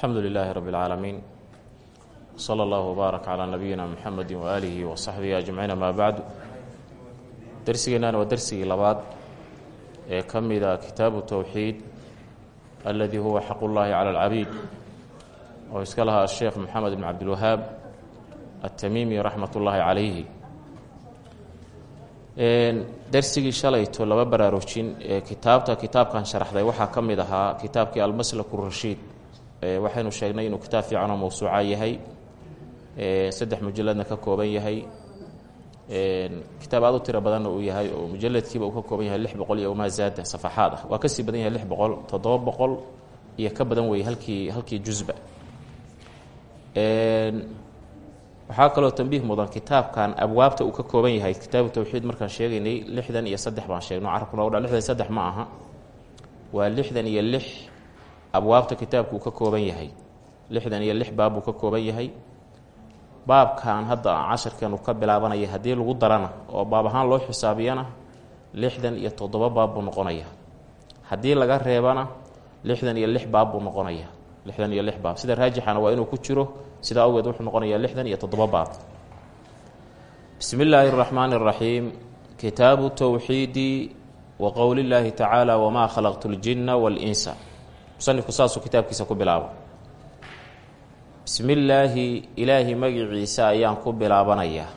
alxamdu lilaahi rabi اlcaalamiin sala allahu wbaarak calaa nabiyina muxamedi waaalihi wa saxbihi ajmaciin amaa bacdu dersigeennan waa dersigii labaad ee ka mida kitaabu towxiid aladi huwa xaq ullaahi cala alcabiid oo iska lahaa asheekh moxamed bn cabdilwahaab atamiimi raxmat ullaahi calayhi. Dersigii shalayto laba baraarujin ee kitaabta kitaabkan sharaxday waxaa ka mid ahaa kitaabkii almaslaku rashiid waxaynu sheegnay inuu kitaab fiicanoo mawsuuca yahay. Saddex mujaladna ka kooban yahay. Kitaab aad u tiro badanna uu yahay oo mujaladkiiba uu ka kooban yahay lix boqol iyo umaa zaada safaxaad ah. Waa ka sii badan yahay lix boqol toddoba boqol iyo ka badan weeye halkii halkii jusba waxaa kaloo tambiih mudan kitaabkan abwaabta uu ka kooban yahay. Kitaabu towxiid markaan sheegaynay lixdan iyo saddex baan sheegno carabkuna dha lixdan saddex ma aha. Waa lixdan iyo lix abwaabta kitaabku uu ka kooban yahay. lixdan iyo lix baab ka kooban yahay. baabkan hadda casharkeenu ka bilaabanaya haddii lagu darana oo baab ahaan loo xisaabiyana lixdan iyo toddoba baab buu noqonaya. haddii laga reebana lixdan iyo lix baab buu noqonaya. lixdan iyo lix baab. sida raajixana waa inuu ku jiro sidaa awgeed wuxuu noqonayaa lixdan iyo toddoba baab. bismi illaahi araxmaani araxiim kitaabu towxiidi wa qowlillaahi tacaala wamaa khalaqtu ljinna walinsa musanifku saasuu kitaabkiisa ku bilaabo. Bismi illaahi ilaahi magiciisa ayaan ku bilaabanayaa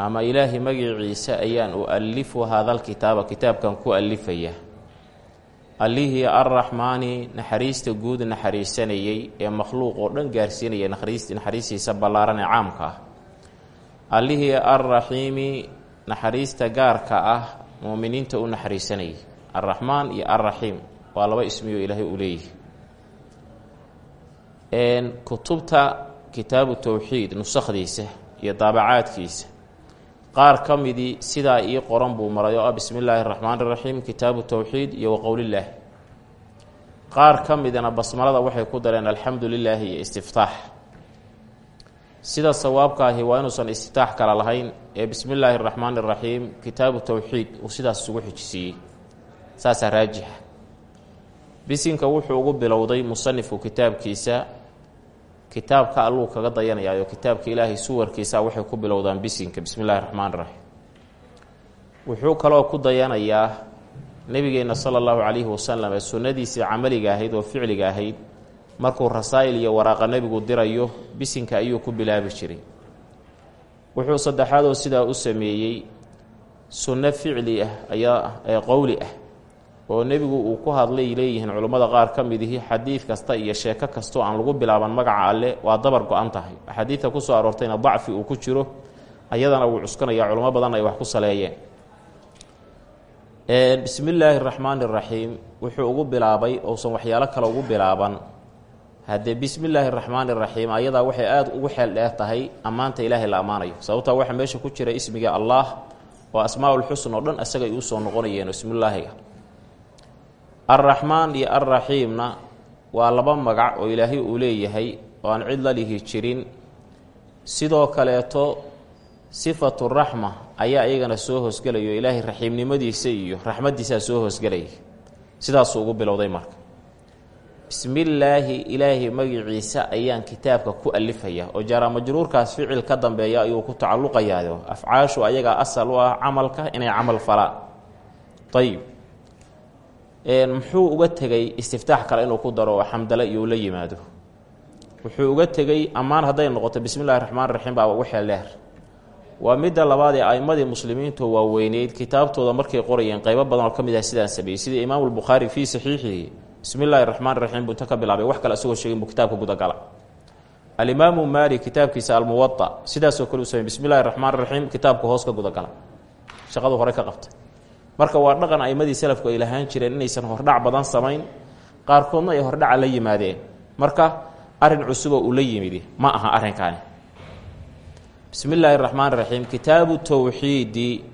ama ilaahi magiciisa ayaan ualifu hadalkitaaba kitaabkan ku alifaya allihii arraxmaani naxariista guud naxariisanayey ee makhluuq oo dhan gaarsiinaya naxariistiisa ballaaran ee caamka ah. Allihii arraxiimi naxariista gaarka ah muuminiinta u naxariisanayay. Arraxmaan iyo arraxiim waa laba ismiyo ilaahay uu leeyahay. Kutubta kitaabu towxiid nusakdiisa iyo daabacaadkiisa. Qaar ka midii sidaa ii qoran buu maray oo ah bismi illaahi raxmaan iraxiim kitaabu towxiid iyo waqowlillaah qaar ka midna basmalada waxay ku dareen alxamdu lilaahi iyo istiftaax. Sida sawaabka ahi waa inuusan istiftaax kala lahayn ee bismi illaahi raxmaan iraxiim kitaabu towxiid uu sidaas isugu xijisiiyey saasaa raajixa bisinka wuxuu ugu bilowday musanifku kitaabkiisa. Kitaabka alluu kaga dayanayaayo kitaabka ilaahay suwarkiisa waxay ku bilowdaan bisinka. Bismi illahi raxmaan iraxiim wuxuu kaloo ku dayanayaa nebigeenna sala allahu calayhi wasalam ee sunnadiisii camaliga ahayd oo ficliga ahayd. Markuu rasaa'il iyo waraaqa nebigu dirayo bisinka ayuu ku bilaabi jiray. Wuxuu saddexaadoo sidaa u sameeyey. Sunno ficli ah ayaa ee qowli ah oo nebigu uu ku hadlay leeyihiin culummada qaar ka mid ihi xadiid kasta iyo sheeko kastoo aan lagu bilaaban magaca alle waa dabar go-an tahay. Axaadiidta ku soo aroortayna dacfi uu ku jiro ayadana wuu cuskanaya culamo badan ay wax ku saleeyeen. Bismi illaahi raxmaani raxiim wuxuu ugu bilaabay ousan waxyaalo kale ugu bilaaban. Haddee bismi illaahi raxmaani raxiim ayadaa waxay aada ugu xeel dheer tahay ammaanta ilaahay la ammaanayo sababtaa waxaa meesha ku jira ismiga allah oo asmaa-ulxusn oo dhan isaga ay u soo noqonayeen ismillaahiga arraxmaan iyo arraxiimna waa laba magac oo ilaahay uu leeyahay oo aan cid la lihi jirin. Sidoo kaleeto sifatu raxma ayaa iyagana soo hoosgelayo ilaahay raxiimnimadiisa iyo raxmaddiisaa soo hoosgelaya sidaasuu ugu bilowday marka. Bismillaahi ilaahay magiciisa ayaan kitaabka ku alifaya oo jaara majruurkaas ficil ka dambeeya ayuu ku tacalluqayaayo afcaashu ayagaa asal u ah camalka inay camal falaan ayib muxuu uga tegay istiftaax kale inuu ku daro oo xamdale iyo la yimaado. Wuxuu uga tegey ammaan hadday noqoto bismi llahi raxmaan raxiim baa ugu xeel dheer waa midda labaad ee a'imadii muslimiintu waaweyneyd kitaabtooda markay qorayeen qeybo badan oo ka mid ah sidaan sameeyey. Sida imaamu lbukhaari fii saxiixihi bismi llaahi raxmaan raxiim buu inta ka bilaabay wax kale isagoo sheegin buu kitaabka gudagala. Alimaamu maalik kitaabkiisa almuwada sidaasoo kale u samey bismi raxmaan raxiim kitaabka hoos ka gudagala. Shaqadu hore ka qabtay marka waa dhaqan aimadii salafku ay lahaan jireen inaysan hordhac badan samayn qaarkoodna ay hordhaca la yimaadeen. Marka arrin cusuboo uu la yimidi ma aha arrinkaani. Bismi illaahi raxmaan raxiim kitaabu towxiidi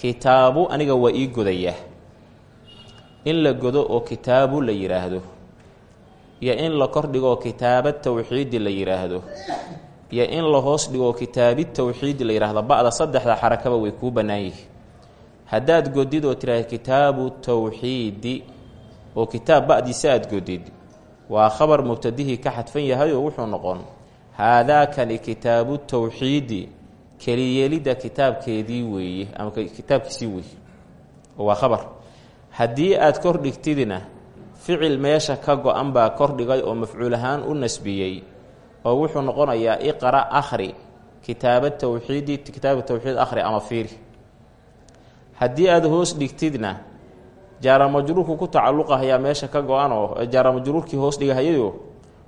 kitaabu aniga waa ii godaya. In la godo oo kitaabu la yidhaahdo iyo in la kor dhigoo kitaaba towxiidi la yidhaahdo iyo in la hoos dhigoo kitaabi towxiidi la yidhaahdo ba'da saddexda xarakaba way kuu bannaan yihi haddaad godid oo tiraahda kitaabu towxiidi oo kitaab ba'diisa aad godid waa khabar mubtadihii ka xadfan yahay oo wuxuu noqon haadaakani kitaabu tawxiidi keliyeelidda kitaabkeedii weeye ama kitaabkiisii weeye waa khabar. Haddii aad kor dhigtidina ficil meesha ka go-an baa kordhigay oo mafcuul ahaan u nasbiyey oo wuxuu noqonayaa iqra akhri kitaaba tawxiidi kitaaba tawxiid akhri ama fiiri haddii aada hoos dhigtidna jaaramajruurku ku tacalluqahayaa meesha ka go-an oo jaaramajruurkii hoos dhigahayayo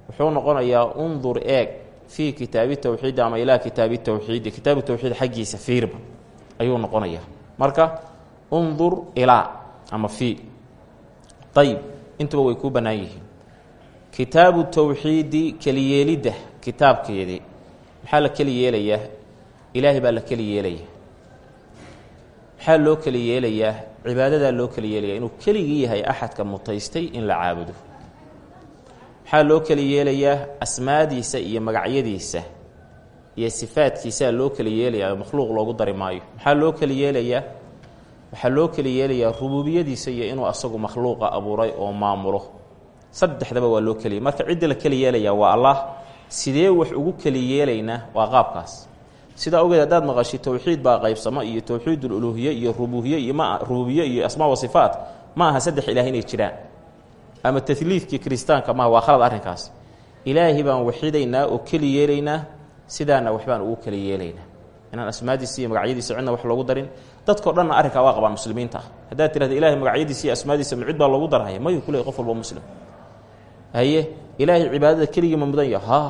wuxuu noqonayaa undur eeg fii kitaabi tawxiidi ama ilaa kitaabi tawxiidi kitaabi tawxiid xaggiisa fiirba ayuu noqonayaa. Marka undur ilaa ama fii ayib intuba way kuu bannaan yihiin. Kitaabu tawxiidi keliyeelidda kitaabkeedii maxaa la keli yeelayaa ilaahay baa la keli yeelayaa maxaa loo keli yeelayaa cibaadadaa loo keli yeelayaa inuu keligii yahay axadka mutaystay in la caabudo. Maxaa loo keli yeelayaa asmaadiisa iyo magacyadiisa iyo sifaadkiisaa loo keli yeelayaa makhluuq loogu dari maayo. Maxaa loo keli yeelayaa waxaa loo keli yeelayaa rububiyadiisa iyo inuu asagu makhluuqa abuuray oo maamulo. Saddexdaba waa loo keliyay marka cidda la keli yeelayaa waa allah sidee wax ugu keli yeelaynaa waa qaabkaas sidaa ogeed haddaad maqashi towxiid baa qaybsamo iyo towxiidululuhiye iyo rubuhiye iyo ma rububiye iyo asmaa wa sifaat ma aha saddex ilaah inay jiraan. Ama taliidkii kiristaanka maaha waa khalad arrinkaas. Ilaahi baan waxidaynaa oo keli yeelaynaa sidaana waxbaan ugu keli yeelaynaa. Inaan asmaadiisa iyo magacyadiisa cidna wax loogu darin dadkao dhanna arrinkaa waa qabaan muslimiinta. Haddaad tirahda ilahay magacyadiisa iyo asmaadiisa ma cid baa loogu darhaya mayu ku leey qof walba muslim. Haye ilaahay cibaadada keligii ma mudan ya ha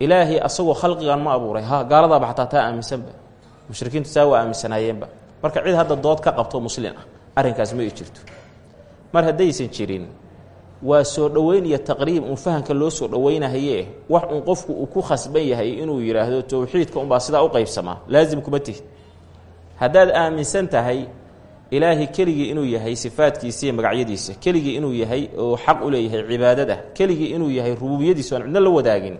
ilaahay asagoo khalqigan ma abuuray. Ha gaaladaaba xataa taa aaminsanba mushrikiintu saa waa aaminsanaayeenba marka cid hadda dood ka qabto muslin ah arrinkaas ma jirto mar haddaysan jirin waa soo dhoweyn iyo taqriib uun fahamka loo soo dhoweynahaye wax uun qofku uu ku khasban yahay inuu yidhaahdo towxiidka unbaa sidaa u qaybsamaa. Laasim kuma tihid. Haddaad aaminsan tahay ilaahay keligii inuu yahay sifaadkiisa iyo magacyadiisa keligii inuu yahay oo xaq u leeyahay cibaadada keligii inuu yahay rububiyadiisa aan cidna la wadaagin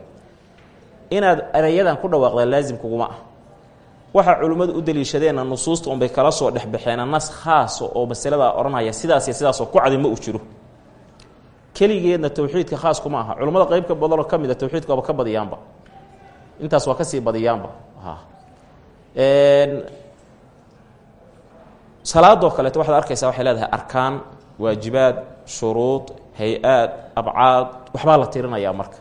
inaad erayadan ku dhawaaqdaa laasim kuguma ah waxa culimmadu u daliishadeenna nusuusta unbay kala soo dhexbaxeena nas khaasa oo masaladaa odhanaya sidaas iyo sidaasoo ku cadi ma u jiro. Keligeedna towxiidka khaas kuma aha. Culimmada qeybka badanoo ka mid a towxiidka waaba ka badiyaanba. Intaas waa ka sii badiyaanba. Salaadoo kaleeto waxaad arkaysaa waxay leedahay arkaan waajibaad shuruud hay'aad abcaad waxbaa la tirinayaa marka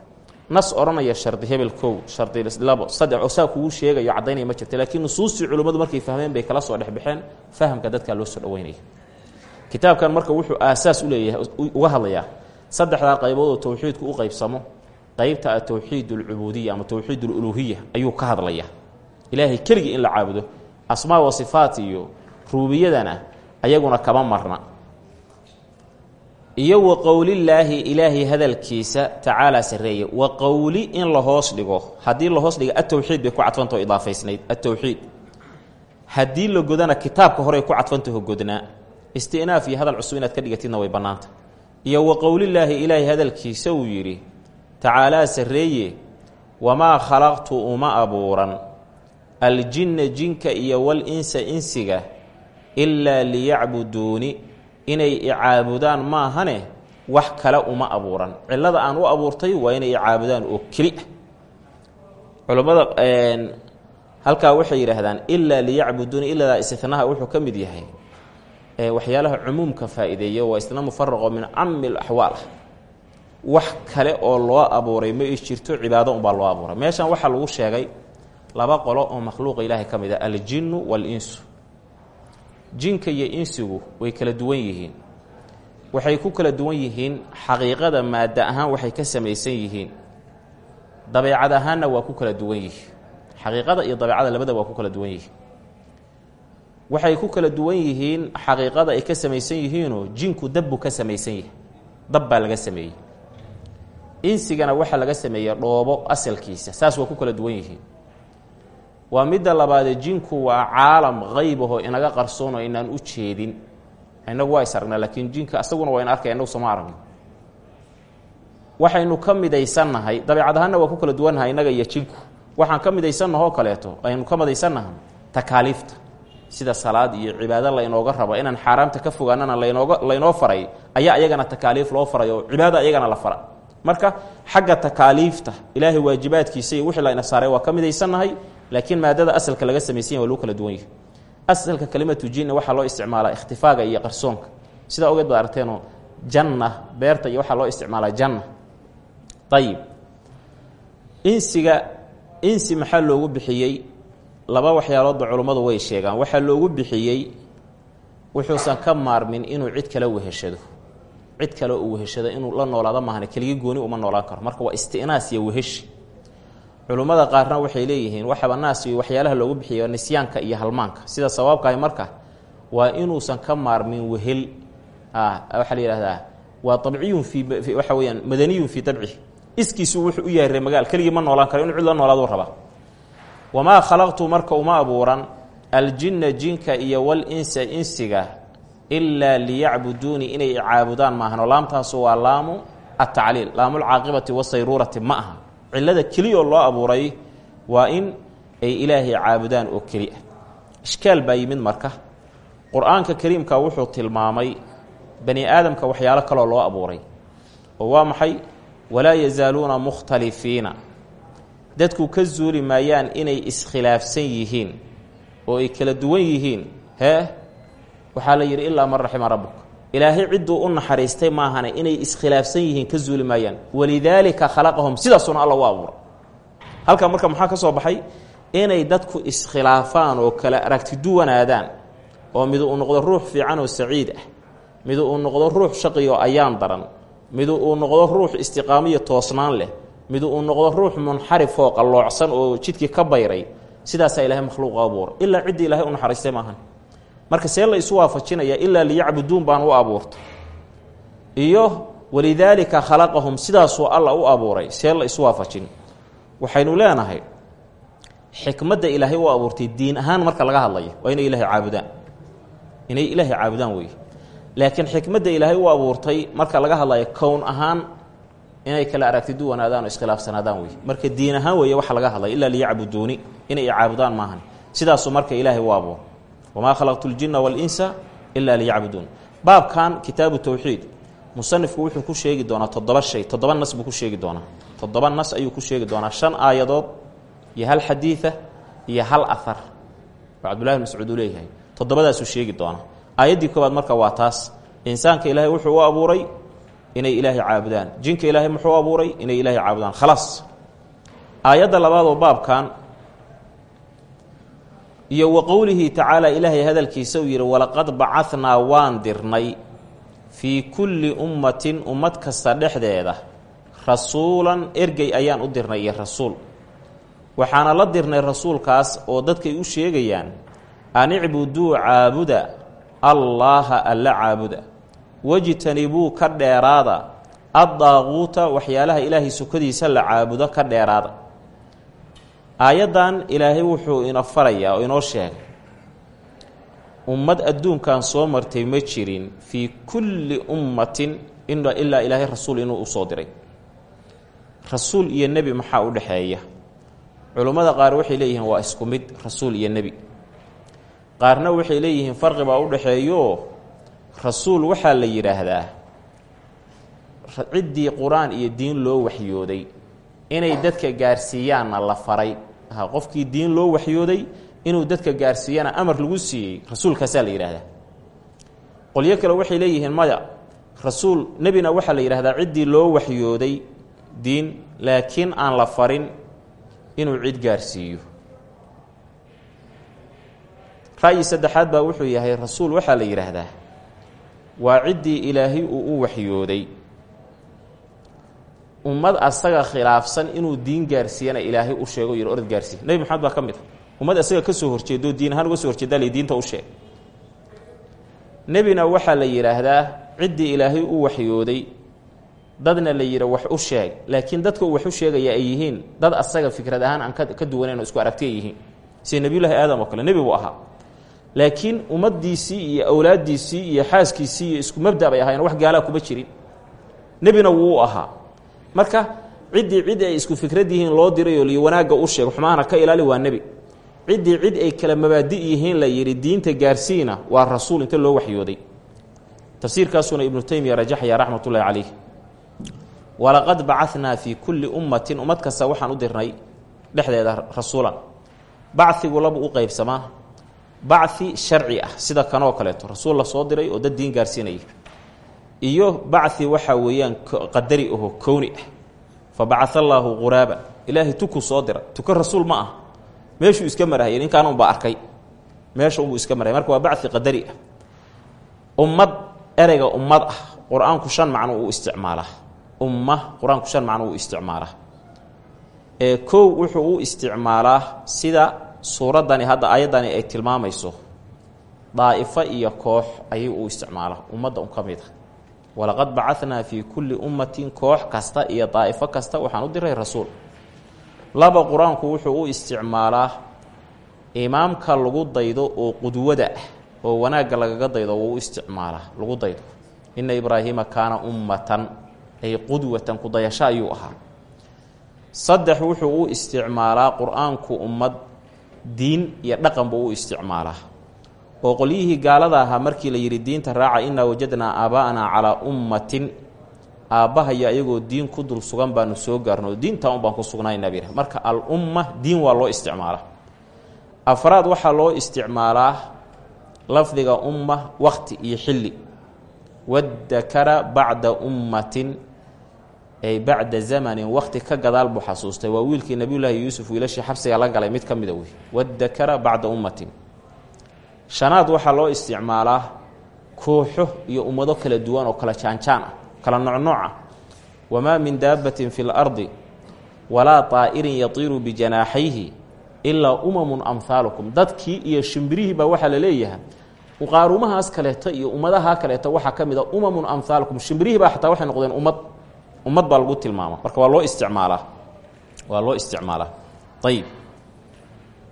nas odhanaya shardi hebel kow shardi labo saddex oo saa kugu sheegayo caddaynaya ma jirta laakiin nusuustii culimmadu markay fahmeen bay kala soo dhexbaxeen fahamka dadkaa loo soo dhaweynaya kitaabkan marka wuxuu aasaas uleeyahay uga hadlayaa saddexdaa qaybood oo towxiidku u qaybsamo qeybta a towxiid ulcubuudiya ama towxiid ululuhiya ayuu ka hadlaya ilaahay keligii in la caabudo asmaa wa sifaat iyo ruubiyadana ayaguna kama marna iyo wa qowlillaahi ilaahay hadalkiisa tacaalaa sarreeye. Wa qowli in la hoos dhigo. Haddii la hoos dhiga atowxiid bay ku cadfantao idaafaysnayd. Atowxiid haddii la godana kitaabka horey ku cadfantaho godnaa istinaaf iyo hadal cusub inaad ka dhigatidna way bannaanta. Iyo wa qowlillaahi ilaahay hadalkiisa uu yidhi tacaalaa sarreeye wamaa khalaqtu uma abuuran. Aljinna jinka iyo wal insa insiga ilaa liyacbuduuni inay icaabudaan maahane wax kale uma abuuran. Cillada aan u abuurtay waa inay icaabudaan oo keli. Ah culammada halkaa waxay yidhaahdaan ilaa liyacbuduuni iladaa istinaha wuxuu ka mid yahay. Waxyaalaha cumuumka faa'iideeya waa isna mufaraqo min cami alaxwaal ah wax kale oo loo abuuray ma i jirto cibaado unbaa loo abuuray. Meeshan waxaa lagu sheegay laba qolo oo makhluuqa ilaahay ka mid ah aljinnu waalinsu jinka iyo insigu way kala duwan yihiin. Waxay ku kala duwan yihiin xaqiiqada maada ahaan waxay ka samaysan yihiin. Dabeecad ahaanna waa ku kala duwan yihiin xaqiiqada iyo dabeecada labada waa ku kala duwan yihiin waxay ku kala duwan yihiin xaqiiqada ay ka samaysan yihiinoo jinku dabbu ka samaysan yahay. Dab baa laga sameeyey. Insigana waxaa laga sameeyey dhoobo asalkiisa saas waa ku kala duwan yihiin waa midda labaadee jinku waa caalam qayb ahoo inaga qarsoonoo inaan u jeedin. Inagu waa is aragnaa laakiin jinka asaguna waa ina arkaya inagu sooma aragno. Waxaynu ka midaysannahay dabeecad ahaanna waa ku kala duwannahay innaga iyo jinku. Waxaan ka midaysannaha oo kaleeto aynu ka midaysannaha takaaliifta. Sida salaad iyo cibaado laynooga rabo inaan xaaraamta ka fogaanana laynooga laynoo faray ayaa iyagana takaaliif loo faray oo cibaada iyagana la fara. Marka xagga takaaliifta ilaahay waajibaadkiisa iyo wixii layna saaray waa ka midaysannahay laakiin maadada asalka laga samaysanya waa lagu kala duwan yahay. Asalka kelimatu jinni waxaa loo isticmaalaa ikhtifaaga iyo qarsoonka. Sidaa ogeed baad aragteenoo janna beerta iyo waxaa loo isticmaalaa janna. Ayib insiga insi maxaa loogu bixiyey? Laba waxyaaloodba culummadu way sheegaan. Waxaa loogu bixiyey wuxuusan ka maarmin inuu cid kale weheshado. Cid kale uu weheshado inuu la noolaado maahane keligii gooni uma noolaan karo. Marka waa istinaas iyo weheshi culummada qaarna waxay leeyihiin waxaba naas iyo waxyaalaha loogu bixiyo nisyaanka iyo halmaanka. Sida sawaabkahay marka waa inuusan ka maarmin wehel. Waxaa la yihahdaa waa abciyun fii waxa weyaan madaniyun fii dabcihi iskiisu wuxuu u yahay ree magaal. Keligii ma noolaan karo inu cid la noolaadu rabaa wamaa khalaqtu marka uma abuuran aljinna jinka iyo walinsa insiga ilaa liyacbuduuni inay caabudaan maahano laamtaasu waa laamu atacliil laamulcaaqibati wasayruurati ma aha cilada keliyaoo loo abuuray waa in ay ilaahay caabudaan oo keli ah. Ishkaal baa yimid marka. Qur'aanka kariimka wuxuu tilmaamay bani aadamka waxyaalo kaloo loo abuuray oo waa maxay? Walaa yazaaluuna mukhtalifiina. Dadku ka zuuli maayaan inay iskhilaafsan yihiin oo ay kala duwan yihiin. Hee? Waxaa la yidhi ilaa man raxima rabbuk ilaahay cidduu u naxariistay maahane inay iskhilaafsan yihiin ka zuuli maayaan walidaalika khalaqahum sidaasuna alla u abuura halkaa marka maxaa ka soo baxay? Inay dadku iskhilaafaan oo kala aragti duwanaadaan. Oo midu uu noqdo ruux fiican oo saciid ah. Midu uu noqdo ruux shaqi oo ayaan daran. Midu uu noqdo ruux istiqaamiyo toosnaan leh. Midu uu noqdo ruux munxarif oo qalloocsan oo jidkii ka bayray. Sidaasaa ilahay makhluuqa abuura ilaa ciddii ilahay u naxariistay maahan marka see la isu waafajinaya ilaa liyacbuduun baan u abuurta iyo walidaalika khalaqahum sidaasuu alla u abuuray see la isu waafajin. Waxaynu leenahay xikmadda ilaahay u abuurtay diin ahaan marka laga hadlayo waa inay ilaahay caabudaan. Inay ilaahay caabudaan weeye. Laakiin xikmadda ilaahay u abuurtay marka laga hadlayo kown ahaan inay kala aragti duwanaadaan oo iskhilaafsanaadaan wey marka diin ahaan weeye waxa laga hadlaya ilaa liyacbuduuni inay caabudaan maahan. Sidaasuu marka ilaahay u abuur wamaa khalaqtu ljinna walinsa ilaa liyacbuduun baabkan kitaabu towxiid musanifku wuxuu ku sheegi doonaa toddoba shay toddoba nas buu ku sheegi doonaa toddoba nas ayuu ku sheegi doonaa shan aayadood iyo hal xadiida iyo hal ahar oo cabdullahi mascuud uu leeyahay toddobadaasuu sheegi doonaa aayaddii koobaad marka waa taas insaanka ilaahay wuxuu u abuuray inay ilaahay caabudaan jinka ilaahay muxuu abuuray inay ilaahay caabudaan khalaas aayadda labaadoo baabkan iyo wa qowlihi tacaala ilaahay hadalkiisa uu yidhi walaqad bacanaa waan dirnay fii kulli ummatin ummad kasta dhexdeeda rasuulan ergey ayaan u dirnay iyo rasuul. Waxaana la dirnay rasuulkaas oo dadkay u sheegayaan an icbuduu caabuda allaaha alla caabuda. Wejtanibuu ka dheeraada addaaquuta waxyaalaha ilaahay sukadiisa la caabudo ka dheeraada aayaddan ilaahay wuxuu ina farayaa oo inoo sheegay ummad adduunkan soo martay ma jirin fii kulli ummatin ilaa ilaahay rasuul inuu u soo diray. Rasuul iyo nebi maxaa u dhexeeya? Culummada qaar waxay leeyihiin waa isku mid rasuul iyo nebi. Qaarna waxay leeyihiin farqi baa u dhexeeyo. Rasuul waxaa la yidhaahdaa ciddii qur'aan iyo diin loo waxyooday. Inay dadka gaarsiiyaanna la faray qofkii diin loo waxyooday inuu dadka gaarsiiyana amar lagu siiyey rasuulkaasaa la yidhaahdaa qolyo kale waxay leeyihiin maya rasuul nebina waxaa la yidhahdaa ciddii loo waxyooday diin laakiin aan la farin inuu cid gaarsiiyo. Ra'yi saddexaad baa wuxuu yahay rasuul waxaa la yidhaahdaa waa ciddii ilaahay uu u waxyooday ummad asaga khilaafsan inuu diin gaarsiiyana ilaahay u sheego yidhi orad gaarsiiy nebi maxamed baa ka mid a ummad asaga ka soo horjeedo diin ahaan soo horjeedaa la diinta u sheeg nebina waxaa la yidhaahdaa ciddii ilaahay u waxyooday. Dadna la yidhi wax u sheeg. Laakiin dadka wax u sheegaya ay yihiin dad asaga fikrad ahaan aan ka duwanayn oo isku aragti ay yihiin. Sida nebiyullaahi aadam oo kale nebi buu ahaa. Laakiin ummaddiisii iyo awlaaddiisii iyo xaaskiisii isku mabda bay wax gaalaa kuma jirin. Nebina wuu ahaa marka ciddii cid ay isku fikrad yihiin loo diray oo liyo wanaagga u sheeg xumaana ka ilaali waa nebi. Ciddii cid ay kala mabaadi yihiin la yidhi diinta gaarsiina waa rasuul inta loo waxyooday. Tafsiirkaasuna ibnu teymiya rajaxaya raxmat ullahi calayh walaqad bacanaa fii kulli ummatin ummad kasta waxaan u dirnay dhexdeeda rasuulan. Bacigu labu u qeybsamaa bachi sharci ah sida kanoo kaleeto. Rasuul la soo diray oo dad diin gaarsiinaya iyo bachi waxaa weeyaan qadari aho kowni ah. Fa bacaa allaahu quraaba ilaahay tuku soo dira. Tuko ma ah. Meeshuu iska marahaya ninkaan unbaa arkay. Meesha unbuu iska maraya marka waa bachi qadari ah. Ummad ereyga ummad ah. Qur'aanku shan macno uu isticmaalaa umma qur'aanku shan macno uu isticmaalaa ee kow wuxuu u isticmaalaa sida suuraddani hadda ayaddani ay tilmaamayso. Daa'ifo iyo koox ayuu u isticmaalaa ummadda un ka mid a walaqad bacanaa fii kulli ummatin koox kasta iyo daa'ifo kasta waxaan u diray rasuul. Laba qur'aanku wuxuu u isticmaalaa imaamka lagu daydo oo qudwada ah oo wanaagga lagaga daydo wuu u isticmaalaa lagu daydo. Ina ibraahiima kaana ummatan ay qudwatan kudayasho ayuu ahaa. Saddex wuxuu u isticmaalaa qur'aanku ummad diin iyo dhaqan buu u isticmaalaa oo qolyihii gaalada ahaa markii la yidhi diinta raaca innaa wajadnaa aabaa'anaa calaa ummatin. Aabbahaya ayagoo diin ku dul sugan baanu soo gaarno diintaa un baan ku sugnaynaa bir marka al umma diin waa loo isticmaalaa. Afraad waxaa loo isticmaalaa lafdiga umma wakti iyo xilli. Wadakara bacda ummatin ay bacda zamanin wakti ka gadaal buu xasuustay. Waa wiilkii nabiyullaahi yuusuf wiilashii xabsiga la galay mid ka mida wey wadakara bacda ummatin shanaad waxaa loo isticmaalaa kooxo iyo ummado kala duwan oo kala jaanjaan ah kala noocnooc ah. Wamaa min daabbatin fi lardi walaa طaa'irin yatiiru bijanaaxayhi ilaa umamun amhaalukum dadkii iyo shimbirihii baa waxaa la leeyahay qaarumahaas kaleeto iyo ummadaha kaleeto waxaa ka mid a umamun amhaalukum shimbirihii baa xataa waxay noqdeen ummad ummad baa lagu tilmaama marka waa loo isticmaalaa waa loo isticmaalaa. Ayib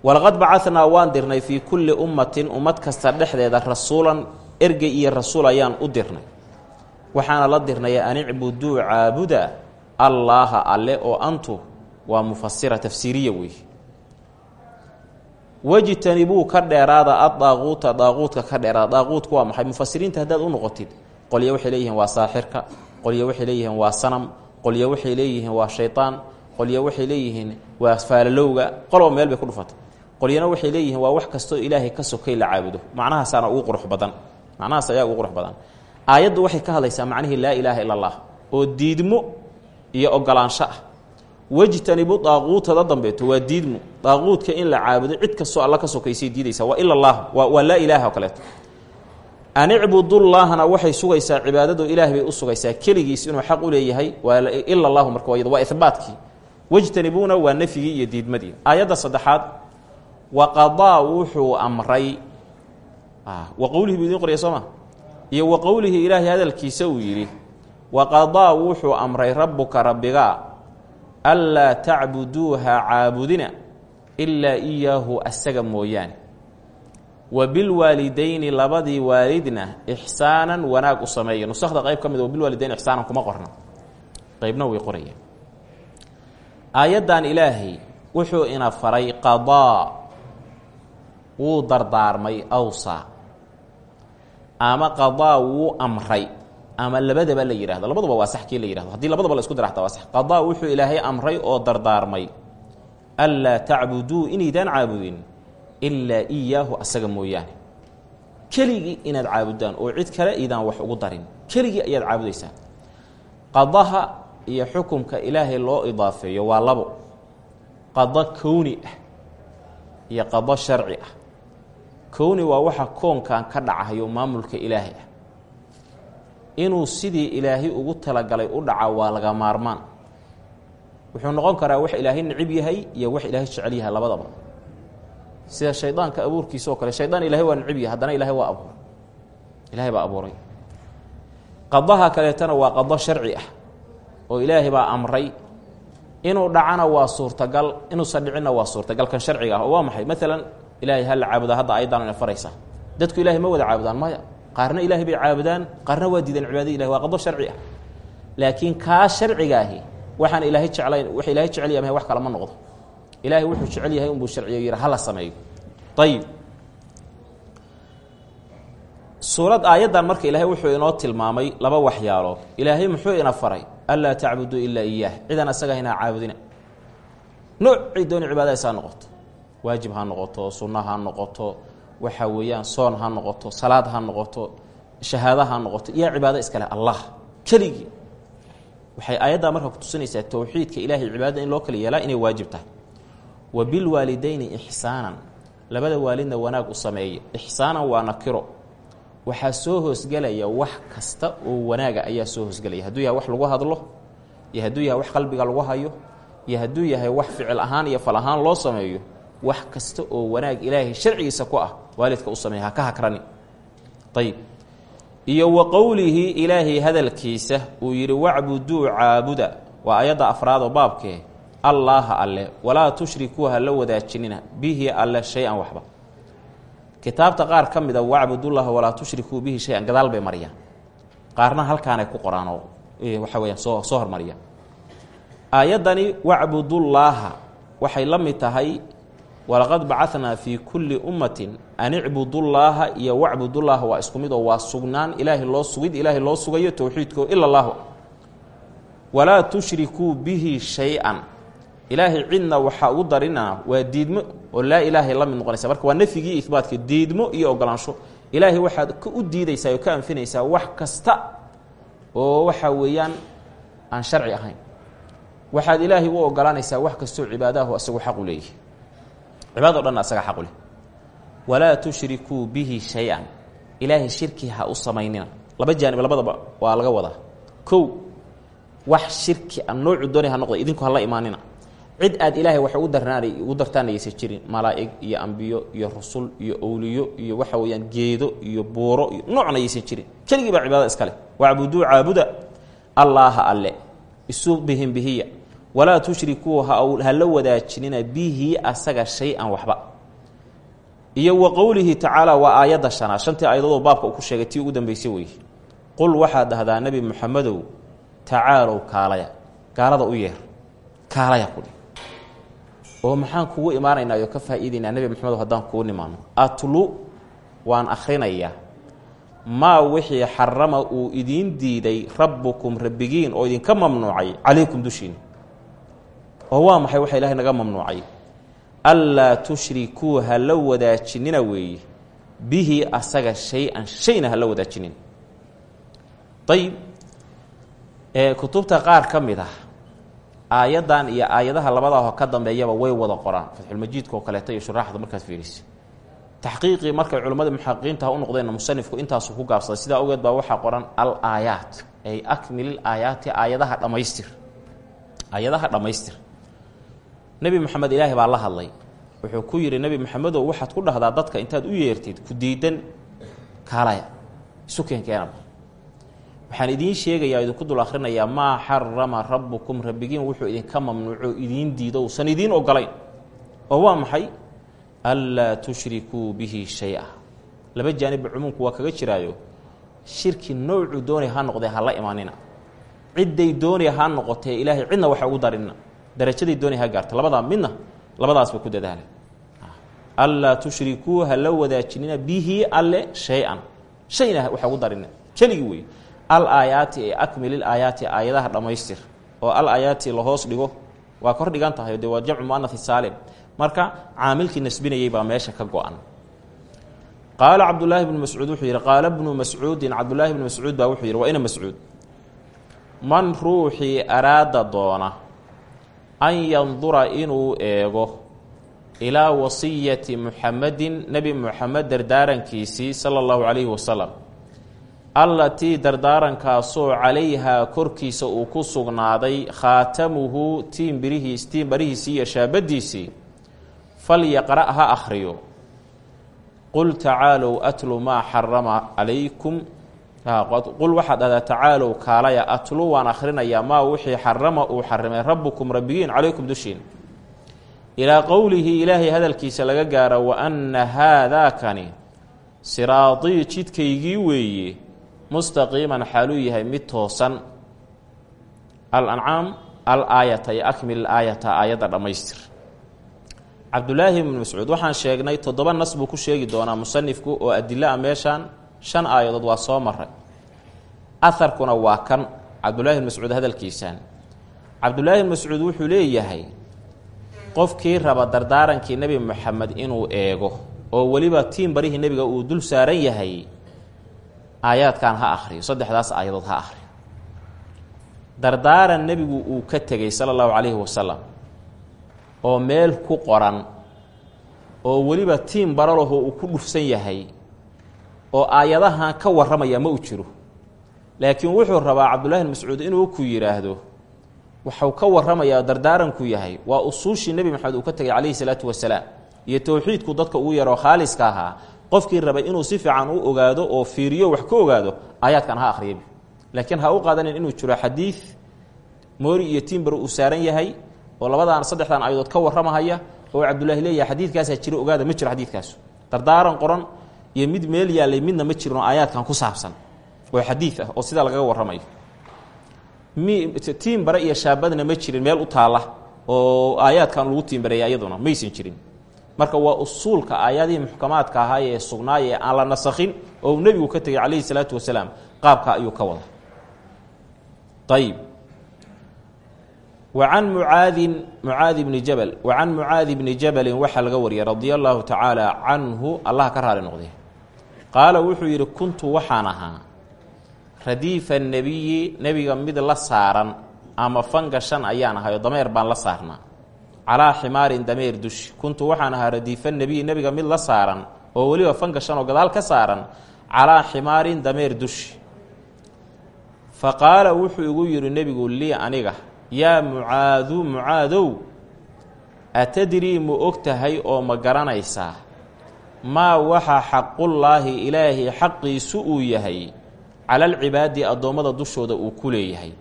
walaqad bacanaa waan dirnay fii kulli ummatin ummad kasta dhexdeeda rasuulan ergey iyo rasuul ayaan u dirnay. Waxaana la dirnay an icbuduu caabuda allaaha alle oo antu. Waa mufasira tafsiiriya wey wejtanibuu ka dheeraada adaaquuta daaquudka ka dheeraada. Daaquudku waa maxay? Mufasiriinta haddaad u noqotid. Qolyo waxay leeyihiin waa saaxirka. Qolyo waxay leeyihiin waa sanam. Qolyo waxay leeyihiin waa shaytaan. Qolyo waxay leeyihiin waa faalalowga. Qoloba meel bay ku dhufatay qolyana waxay leeyihiin waa wax kastoo ilaahay ka sokay la caabudo. Macnahaasaana ugu qurux badan. Macnahaas ayaa ugu qurux badan. Aayaddu waxay ka hadlaysaa macnihii laa ilaaha ila oo diidmo iyo ogolaansho ah. Wejtanibu daaquutada dambeeto waa diidmo. Daaquudka in la caabudo cid kastoo alla ka sokaysay diidaysaa waa ila waa laa ilaaha oo kaleeto an icbudullaahna waxay sugaysaa cibaadadu ilaah bay u sugaysaa. Keligiis inuu xaq u leeyahay waa ila allahu waa ihbaatkii wejtanibuuna waa nafyigii iyo diidmadii. Aayadda saddexaad waqadaa wuxuu amray. Wa qowlihi buu idiin qorya soo ma iyo wa qowlihi ilaahay hadalkiisa uu yidhi waqadaa wuxuu amray rabbuka rabbiga anlaa tacbuduuha caabudina ilaa iyaahu asaga mooyaane. Wa bilwaalidayni labadii waalidna ixsaanan wanaag u sameeya nusakda qayb ka mid wa bilwaalidayn ixsaanan kuma qorna qaybna way qoraya. Aayaddan ilaahay wuxuu ina faray qadaa wuu dardaarmay awsa. Ama qadaa wuu amray. Ama labadaba la yihahdo labaduba waa sax kii la yihahdo haddii labadaba la isku dara waa sax. Qadaa wuxuu ilaahay amray oo dardaarmay. Anlaa tacbuduu inaydaan caabudin ilaa iyaahu asaga mooyaane. Keligii inaad caabudaan oo cid kale idaan wax ugu darin. Keligii ayaad caabudaysaan. Qadaha iyo xukumka ilaahay loo idaafeeyo waa labo. Qado kowni ah iyo qado sharci ah kowni waa waxa koonkan ka dhacahayo maamulka ilaahay. Ah inuu sidii ilaahay ugu talagalay u dhaca waa laga maarmaan. Wuxuu noqon karaa wax ilaahay necib yahay iyo wax ilaahay jecel yahay labadaba. Sida shaydaanka abuurkiisa oo kale shaydaan ilahay waa necib yahay haddana ilahay waa abuuray. Ilaahay baa abuuray. Qadaha kaleetana waa qado sharci ah oo ilaahay baa amray. Inuu dhacana waa suurtagal inuusan dhicinna waa suurtagal kan sharciga ah waa maxay? Maalan ilaahay ha la caabudaa hadda ayaddan ina faraysa. Dadku ilahay ma wada caabudaan maya. Qaarna ilaahay bay caabudaan qaarna waa diideen cibaadada ilahi. Waa qado sharci ah. Laakiin kaa sharcigaahi waxaan ilaahay jeclayn wax ilaahay jecel yahay wax kale ma noqdo. Ilaahay wuxuu jecel yahay unbuu sharciyo yidhi hala sameeyo. Ayib suurad aayaddan marka ilaahay wuxuu inoo tilmaamay laba waxyaalood. Ilaahay muxuu ina faray? Anlaa tacbuduu ilaa iyaah cidan asaga inaa caabudina noocay dooni cibaada isaa noqoto waajib ha noqoto sunno ha noqoto waxa weeyaan soon ha noqoto salaad ha noqoto shahaada ha noqoto iyo cibaado iskale allah. Keligii waxay aayaddaa marka kutusinaysaa towxiidka ilaahay cibaadada in loo kala yeelaa inay waajib tahay. Wa bilwaalidayni ixsaanan labada waalidna wanaag u sameeya ixsaanan waa nakiro. Waxaa soo hoosgelaya wax kasta oo wanaaga ayaa soo hoosgelaya hadduu yahay wax lagu hadlo iyo hadduu yahay wax qalbiga lagu hayo iyo hadduu yahay wax ficil ahaan iyo fal ahaan loo sameeyo wax kasta oo wanaag ilaahay sharcigiisa ku ah waalidka u sameeya ha ka hakrani. Ayib iyo wa qowlihi ilaahay hadalkiisa uu yidhi wacbuduu caabuda. Waa ayadda afraad oo baabkee allaaha alle walaa tushrikuu ha la wadaajinina bihi alle shay-an waxba. Kitaabta qaar ka mida wacbudullaha walaa tushrikuu bihi shay-an gadaal bay mariyaan. Qaarna halkaanay ku qoraan oo waxa weyaan soo soo hormariyaan. Aayaddani wacbudullaaha waxay la mid tahay walaqad bacanaa fii kulli ummatin an icbudullaaha iyo wacbudullaaha waa isku mid oo waa sugnaan. Ilaahay loo sugid ilaahay loo sugayo towxiidko ila llaahu walaa tushrikuu bihi shay-an. Ilaahay cidna waxaa ugu darinaa waa diidmo oo laa ilaahay la mid noqonaysa. Marka waa nafyigii iyo ihbaatka diidmo iyo ogolaansho. Ilaahay waxaad u diidaysaa oo ka anfinaysaa wax kasta oo waxa weeyaan aan sharci ahayn. Waxaad ilaahay u ogolaanaysaa wax kastoo cibaadahu asagu xaqu leeyahy cibaadado dhan asaga xaqu leh. Walaa tushrikuu bihi shay-an. Ilaahay shirki ha u samaynina. Laba jaanib labadaba waa laga wadaa. Kow wax shirki a noocu doonay ha noqda idinku hala imaanina. Cid aad ilaahay wax ugu darnaanay ugu dartaanaysa jirin malaa'ig iyo ambiyo iyo rusul iyo owliyo iyo waxa weeyaan geedo iyo buuro iyo noocna aysan jirin. Keligii baa cibaada iska leh. Wacbuduu caabuda. Allaaha alle. Isu bihin bihiya walaa tushrikuu ha la wadaajinina bihi asaga shay-an waxba. Iyo wa qowlihi tacaala waa aayadda shanaad. Shantii aayadoodoo baabka ku sheegay tii ugu dambeysay weeye qul waxaad dhahdaa nebi moxamedow tacaalow kaalaya. Gaalada u yeer kaalaya kudhi oo maxaan kugu imaanaynaa oo ka faa'iidaynaa nebi moxamedow haddaan kugu nimaano? Atlu waan akhrinayaa. Maa wixii xarama uu idiin diiday rabbukum rabbigiin oo idinka mamnuucay calaykum dushiina oo waa maxay waxa ilahay naga mamnuucay? Anlaa tushrikuu ha la wadaajinina weeye bihi asaga shay-an shayna ha la wadaajinin. Ayib kutubta qaar ka mid ah aayaddan iyo aayadaha labadaahoo ka dambeeyaba way wada qoraan. Fatxulmajiidka oo kaleeto iyo shuraaxda markaad fiirisa taxqiiqii markay culimmada muxaqiqiintaha u noqdeenna musanifku intaasuu ku gaabsaday sidaa awgeed baa waxaa qoran al aayaat ay akmilil aayaati aayadaha dhammaystir. Aayadaha dhammaystir nebi moxamed ilaahi baa la hadlay. Wuxuu ku yidhi nebi moxamedow waxaad ku dhahdaa dadka intaad u yeertid ku diidan kaalaya isu keenkeenaba waxaan idiin sheegayaa idinku dul akhrinayaa maa xarama rabbukum rabbigiin wuxuu idinka mamnuuco idiin diido usan idiin ogolayn oo waa maxay? Anlaa tushrikuu bihi shay-a. Laba jaanibba cumuumku waa kaga jiraayo shirki noocuu doonay ha noqdee ha la imaanina. Cidday doonay ha noqotee ilaahay cidna waxa ugu darina darajaday doonay ha gaarta labadaa midna labadaasba ku dadaala anlaa tushrikuu ha la wadaajinina bihi alle shay-an. Shayna waxa ugu darina keligii wey al aayaati ee akmilil aayaati aayadaha dhammaystir oo al aayaati la hoos dhigo waa kor dhigan tahay de waa jamcu muanahi saalim. Marka caamilkii nasbinayay baa meesha ka go-an. Qaala cabdulaahi bnu mascuud wuxuu yidhi qaala bnu mascuudin cabdulaahi bnu mascuud baa wuxuu yidhi waa ina mascuud. Man ruuxii araada doona an yandura inuu eego ilaa wasiyati muxamedin nebi muxamed dardaarankiisii sala allahu calayhi wasalam allatii dardaarankaasoo calayhaa korkiisa uu ku sugnaaday khaatamuhu tiimbirihiis tiimbarihiisii iyo shaabadiisii falyaqra' ha akhriyo. Qul tacaalow atlu maa xarama calaykum qul waxaad dhahdaa tacaalow kaalaya atlu waan akhrinayaa maa wixii xarama uu xarimay rabbukum rabbigiin calaykum dushiin. Ilaa qowlihi ilaahay hadalkiisa laga gaaro wa anna haadaakani siraadii jidkaygii weeye mustaqiiman xaaluu yahay mid toosan. Alancaam al aayata iyo akmil aayata aayadda dhammaystir. Cabdulaahi ibnu mascuud waxaan sheegnay toddoba nas buu ku sheegi doonaa musanifku oo adilo a meeshaan shan aayadood waa soo maray aharkuna waa kan cabdullahi ibn mascuud hadalkiisaan. Cabdullaahi mascuud wuxuu leeyahay qofkii raba dardaarankii nebi moxamed inuu eego oo weliba tiin barihii nebiga uu dul saaran yahay aayaadkan ha akhriyo saddexdaas aayadood ha akhriyo. Dardaaran nebigu uu ka tegey sala allahu calayhi wasalam oo meel ku qoran oo weliba tiin baralaho uu ku dhufsan yahay oo aayadahan ka warramaya ma u jiro. Laakiin wuxuu rabaa cabdullahi bn mascuud inuu ku yidhaahdo waxuu ka warramayaa dardaaranku yahay. Waa usuushii nebi maxamed uu ka tegay calayhi salaatu wasalaam. Iyo towxiidku dadka ugu yaroo khaaliska ahaa. Qofkii rabay inuu si fiican u ogaado oo fiiriyo wax ka ogaado aayaadkan ha akhriyabi laakiin ha u qaadanin inuu jiro xadiid moori iyo tiimbar uu saaran yahay oo labadaan saddexdan ayadood ka warramahaya oo cabdullaahi leeyahay xadiidkaasaa jiro ogaada ma jiro xadiidkaasu. Dardaaran qoran iyo mid meel yaallay midna ma jirin oo ku saabsan. Oo xadiid ah oo sidaa lagaga warramayo. Tiimbare iyo shaabadna ma jirin meel u taalla oo aayaadkan lagu tiimbareeya iyaduna maysan jirin. Marka waa usuulka aayadihii muxkamaadka ahaa ee sugnaay ee aan la nasakhin oo uu ka tegay calayhi salaatu wasalaam qaabka ayuu ka wada ayib wa can mucaadin mucaadi bni jabal wa can mucaadi bni jabalin waxaa laga wariyay radia allahu tacaala canhu allah ka qaala wuxuu yidhi kuntu waxaan ahaa radiifa nebiyi nebiga mid la saaran ama fangashan ayaan ahay oo dameer baan la saarnaa calaa ximaarin dameer dushi kuntu waxaan ahaa radiifa nebiyi nebiga mid la saaran oo weliba fangashan oo gadaal ka saaran calaa ximaarin dameer dushi fa qaala wuxuu igu yidhi nebigu lii aniga yaa mucaadu mucaadow atadrii ma og tahay oo ma garanaysaa maa waxa xaqullaahi ilaahay xaqiisu uu yahay cala alcibaadi addoommada dushooda uu ku leeyahay.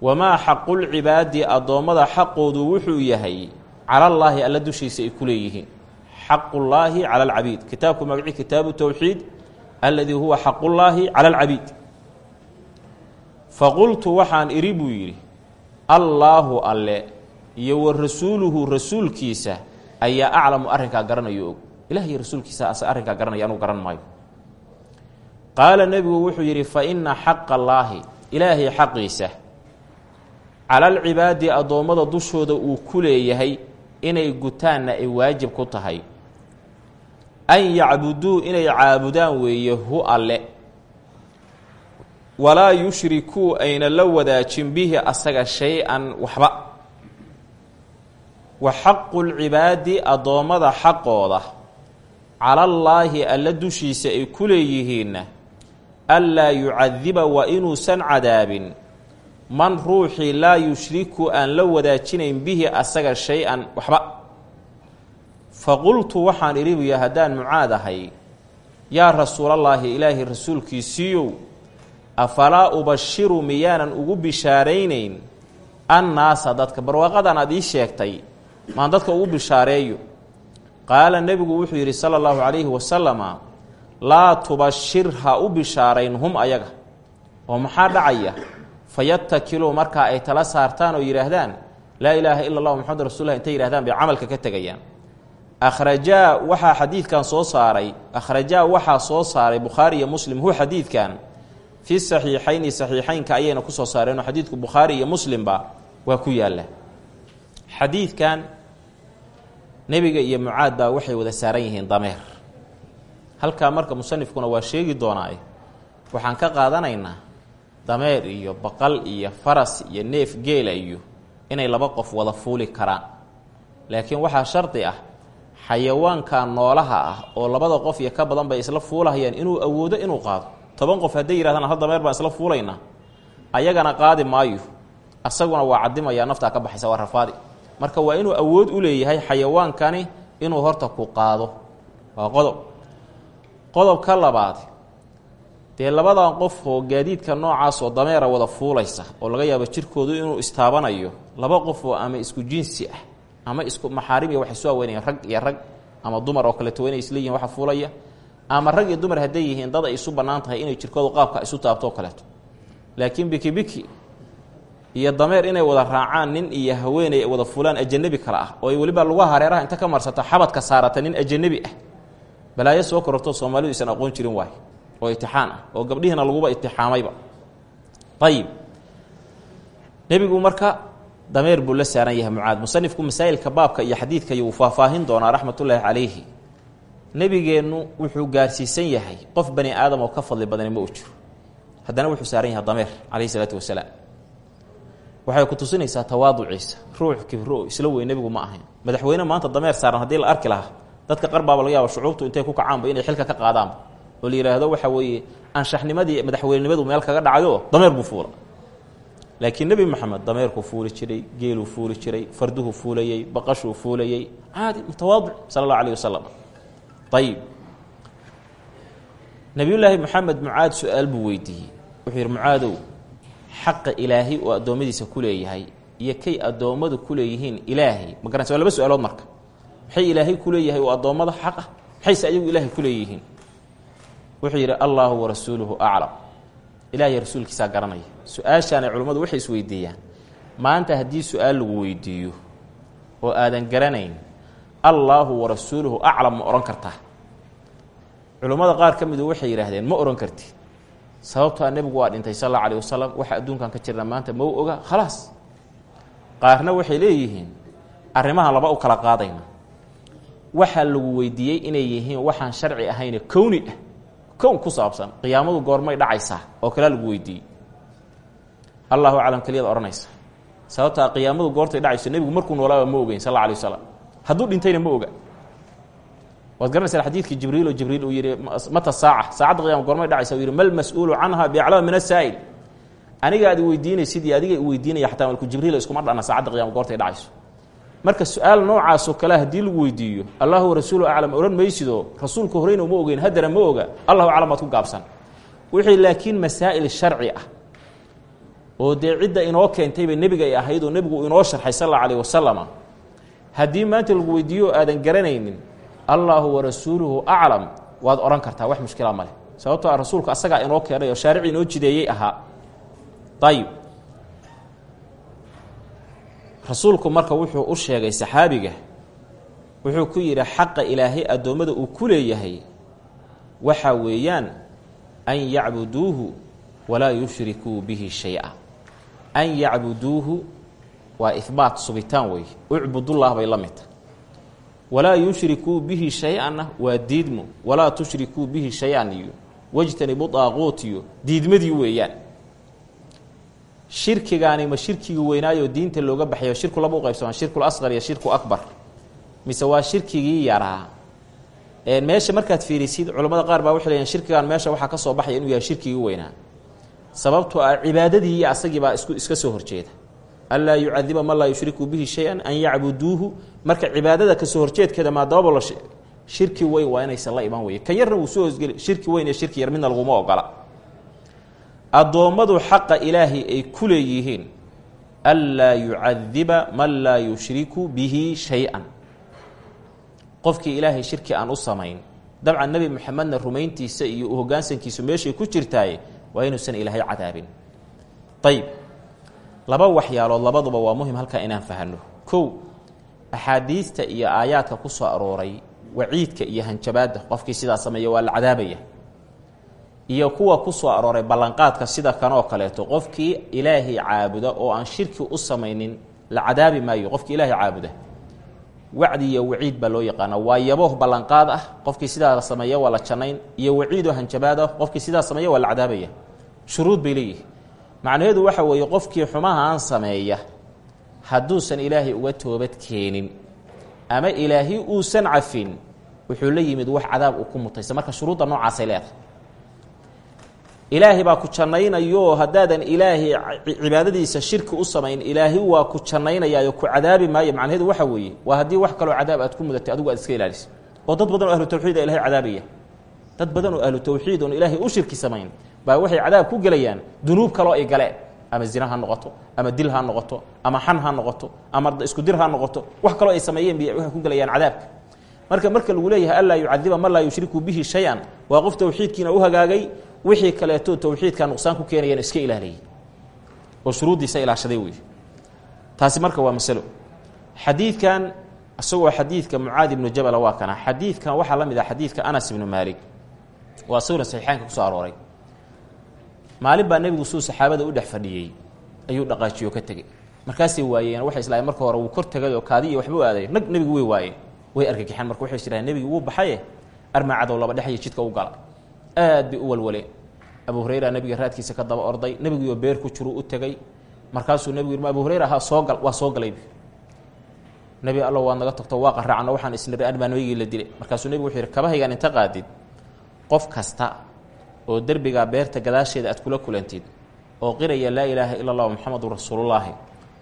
Wamaa xaqulcibaadi addoommada xaqoodu wuxuu yahay calallaahi alla dushiisa ay ku leeyihiin. Xaqullaahi cala alcabiid kitaabku magaci kitaabu towxiid alladii huwa xaqullaahi cala alcabiid faqultu waxaan idhi buu yidhi allaahu alle iyo wa rasuuluhu rasuulkiisa ayaa aclamu arrinkaa garanayo og ilah rasuulkiisa ase arrinkaa garanaya anugu garan maayo. Qaala nebigu wuxuu yidhi fa inna xaqa allaahi ilaahay xaqiisa cala alcibaadi addoommada dushooda uu ku leeyahay inay gutaanna ay waajib ku tahay. An yacbuduu inay caabudaan weeye hu alle. Walaa yushrikuu ayna la wadaajin bihi asaga shay-an waxba. Wa xaqu lcibaadi addoommada xaqooda calallaahi alla dushiisa ay ku leeyihiinna anlaa yucadiba waa inuusan cadaabin. Man ruuxii laa yushriku aan la wadaajinayn bihi asaga shay-an waxba. Fa qultu waxaan idhibuya haddaan mucaad ahay yaa rasuulallaahi ilaahi rasuulkiisiiyow afalaa ubashiru miyaanan ugu bishaaraynayn annaasa dadka? Barwaaqadan aad ii sheegtay maan dadka ugu bishaareeyo qaala nebigu wuxuu yidhi sala allahu calayhi wasalama laa tubashir ha u bishaarayn hum ayaga. Oo maxaa dhacaya? Fayatakiluu markaa ay tala saartaan oo yidhaahdaan laa ilaaha ila allah maxamed rasulah intay yihahdaan bay camalka ka tegayaan. Akhrajaa waxaa xadiidkan soo saaray akhrajaa waxaa soo saaray bukhaari iyo muslim hu xadiidkan. Fi saxiixayni saxiixeynka ayayna ku soo saareen oo xadiidku bukhaari iyo muslimba waa ku yaalla. Xadiidkan nebiga iyo mucaad baa waxay wada saaran yihiin dameer. Halkaa marka musanifkuna waa sheegi doonaa waxaan ka qaadanaynaa dameer iyo baqal iyo faras iyo neef geela iyo inay laba qof wada fuuli karaan. Laakiin waxaa shardi ah xayawaanka noolaha ah oo labada qof iyo ka badan bay isla fuulahayaan inuu awoodo inuu qaado. Toban qof hadday yidhahdaan hal dameer baan isla fuulaynaa ayagana qaadi maayo. Asaguna waa caddimayaa naftaa ka baxaysa waa rafaadi marka waa inuu awood u leeyahay xayawaankani inuu horta ku qaado. Waa qodob. Qodobka labaad. Dee labadan qof oo gaadiidka noocaas oo dameera wada fuulaysa oo laga yaabo jirkoodu inuu istaabanayo laba qof oo ama isku jinsi ah ama isku maxaarim iyo waxay soo aweynayaan rag iyo rag ama dumar oo kaleeto inay isleeyihin waxa fuulaya ama rag iyo dumar hadday yihiin dad ay isu bannaan tahay inay jirkoodu qaabka isu taabto oo kaleeto. Laakiin biki biki iyo dameer inay wada raacaan nin iyo haweeney wada fulaan ajanabi kale ah oo ay weliba luga hareeraha inta ka marsato xabadka saarata nin ajanabi ah. Balaayo soo kororto soomaalidu isan aqoon jirin waay oo itixaan ah oo gabdhihiina laguba itixaamayba ayib nebigu marka dameer buu la saaran yahay mucaad. Musanifku masaa'ilka baabka iyo xadiidka iyuu faahfaahin doonaa raxmatullaahi calayhi. Nebigeennu wuxuu gaarsiisan yahay qof bani aadam oo ka fadli badani ma uu jiro. Haddana wuxuu saaran yahay dameer calayhi salaatu wasalaam waxay ku tusinaysaa tawaaduciisa ruux kibro isla wey nebigu ma ahayn. Madaxweyne maanta dameer saaran haddii la arki lahaa. Dadka qarbaaba laga yaaba shucuubtu intay ku kacaanba inay xilka ka qaadaanba oo la yidhaahdo waxa weeye anshaxnimadii madaxweynenimadu meel kaga dhacdo dameer buu fuula laakiin nebi moxamed dameerkuu fuuli jiray geeluu fuuli jiray farduhu fuulayey baqashuu fuulayey caadi mutawaaduc sala allahu alayh wasalam ayib nabiyullaahi moxamed mucaad su'aal buu weydiiyey. Wuxuu yidhi mucaadow xaqa ilaahay oo addoommadiisa ku leeyahay iyo kay addoommadu ku leeyihiin ilaahay ma garanaysa waa laba su'aalood marka. Maxay ilaahay ku leeyahay oo addoommada xaq ah? Maxayse ayagu ilaahay ku leeyihiin? Wuxuu yidhi allaahu warasuuluhu aclam ilaahay rasuulkiisaa garanaya. Su'aashaana culimmadu waxay isweydiiyaan. Maanta haddii su'aal lagu weydiiyo oo aadan garanayn allaahu warasuuluhu aclam ma odhan kartaa. Culimmada qaar ka midu waxay yidhaahdeen ma odhan kartid sababtoa nebigu waa dhintay sal alla alayh wasalam waxa adduunkan ka jirna maanta ma u oga? Khalaas qaarna waxay leeyihiin arrimahan laba u kala qaadayna. Waxaa lagu weydiiyey inay yihiin waxaan sharci ahayne kowni ah kown ku saabsan qiyaamadu goormay dhacaysaa oo kalea lagu weydiiyey. Allahu aclam keliyada odhanaysa. Sababtaa qiyaamadu goortay dhacayso nebigu markuu noolaaba ma ogeyn sal alla alay wasalam hadduu dhintayna ma oga waad garanaysaa xadiidkii jibriil oo jibriil uu yidhi mata saaca saacadda qiyama goormay dhacaysa. Uu yidhi mal mas'uulu canha biaclama min asaa'il aniga aad iweydiinaysid iyo adiga iweydiinaya xataa malku jibriil iskuma dhana saacadda qiyama goortay dhacayso. Marka su'aal noocaasoo kale haddii lagu weydiiyo allahu rasuulu aclam odhan maysidoo rasuulka horeyna uma ogeyn haddana ma oga allahu aclam baad ku gaabsan. Wixii laakiin masaa'il sharci ah oo dee cidda inoo keentayba nebiga ay ahayd oo nebigu inoo sharxay sal alla alayh wasalama haddii maanta lagu weydiiyo aadan garanaynin allaahu warasuuluhu aclam waad odhan kartaa wax mushkila maleh sababtoo a rasuulku asagaa inoo keenay oo shaarici inoo jideeyey ahaa. Ayib rasuulku marka wuxuu u sheegay saxaabiga wuxuu ku yidhi xaqa ilaahay addoommada uu ku leeyahay waxa weeyaan an yacbuduuhu walaa yushrikuu bihi shay-a. An yacbuduuhu waa ihbaat sugitaan weeye ucbudullah bay la mid tahay walaa yushrikuu bihi shay-anna waa diidmo walaa bihi shay-an iyo diidmadii weeyaan. Shirkigaani ma shirkigii weynaayoo diinta looga baxayo? Shirku laba u qaybsamaa shirkul iyo shirku akbar. Mise waa shirkigii yaraa. Meesha markaad fiirisid culamada qaar baa waxay leeyiin shirkigan meesha waxaa ka soo baxaya inuu yahay shirkigii weynaa. Sababtoo ah cibaadadii asagii baa isku iska soo horjeeda anlaa yucadiba man laa yushriku bihi shay-an an yacbuduuhu marka cibaadada ka soo horjeedkeeda maadaamaba la shirki weyn waa inaysan la iman weye kan yarna wuu soo hosgeli shirki weyn iyo shirki yar midna laguma ogola addoommadu xaqa ilaahay ay ku leeyihiin anlaa yucadiba man laa yushriku bihi shay-an qofkii ilaahay shirki aan u samayn dabcan nebi moxamedna rumayntiisa iyo hoggaansankiisu meeshay ku jirtaaye waa inuusan ilaahay cadaabin ayib laba waxyaalood labaduba waa muhiim halkaa inaan fahanno kow axaadiista iyo aayaadka ku soo arooray waciidka iyo hanjabaadda qofkii sidaa sameeya waa la cadaabaya iyo kuwa ku soo arooray ballanqaadka sida kanoo kaleeto qofkii ilaahay caabuda oo aan shirki u samaynin la cadaabi maayo qofkii ilaahay caabuda. Wacdi iyo waciid baa loo yaqaana waa yabo ballanqaad ah qofkii sidaa sameeya waa la jannayn iyo waciidoo hanjabaad ah qofkii sidaa sameeya waa la cadaabaya shuruud bay leeyihi macnaheedu waxa weeye qofkii xumahaan sameeya hadduusan ilaahay uga toobad keenin ama ilaahay uusan cafin wuxuu la yimid wax cadaab uu ku mutaysa marka shuruudda noocaasay leedahay. Ilaahay baa ku jannaynayo haddaadan ilaahay cibaadadiisa shirki u samayn ilaahay waa ku jannaynayaayo ku cadaabi maayo. Macnaheedu waxa weeye waa haddii wax kaloo cadaab aad ku mudatay adigu aad iska ilaalisa oo dad badan oo ahlu tawxiida ilahay cadaabaya. Dad badan oo ahlu tawxiid oon ilaahay u shirki samayn baa waxay cadaab ku gelayaan dunuub kaloo ay galeen. Ama zina ha noqoto ama dil ha noqoto ama xan ha noqoto ama isku dir ha noqoto. Wax kaloo ay sameeyeen bay waxay ku gelayaan cadaabka marka marka lagu leeyahay anlaa yucadiba man laa yushriku bihi shay-an. Waa qof tawxiidkiina u hagaagay wixii kaleeto tawxiidka nuqsaan ku keenayaan iska ilaaliyay oo shuruuddiisa ilaashaday wey taasi marka waa masalo. Xadiidkan isagoo xadiidka mucaadi ibnu jabala waa kana. Xadiidkan waxaa la mid ah xadiidka anas ibnu maalik. Waa isaguna saxiixaanka ku soo arooray maalin baa nebigu suu saxaabada u dhex fadhiyey ayuu dhaqaajiyo ka tegey. Markaasay waayeen waxay islaahay marka hore wuu kor tegay oo kaadi iyo waxba u nag nebigu way waayeen. Way argagixeen marka waxay jiraan nebigu wuu baxaye armacadow laba dhexyo jidka u gala aad bay u walwaleen. Abu hurayra nebiga raadkiisa ka daba orday nebiguyo beer ku jiru u tegey markaasuu nebigu ma abu hurayra ahaa soo gal waa soo galay nebi allo waad naga tagto waa qaraacno waxaan isniri arbaa nabigii la dilay. Markaasuu nebigu wuxuu yidhi kabahaygaan inta qaadid. Qof kasta oo derbigaa beerta gadaasheeda aad kula kulantid oo qiraya laa ilaaha ila allah muxamedun rasuulullaahi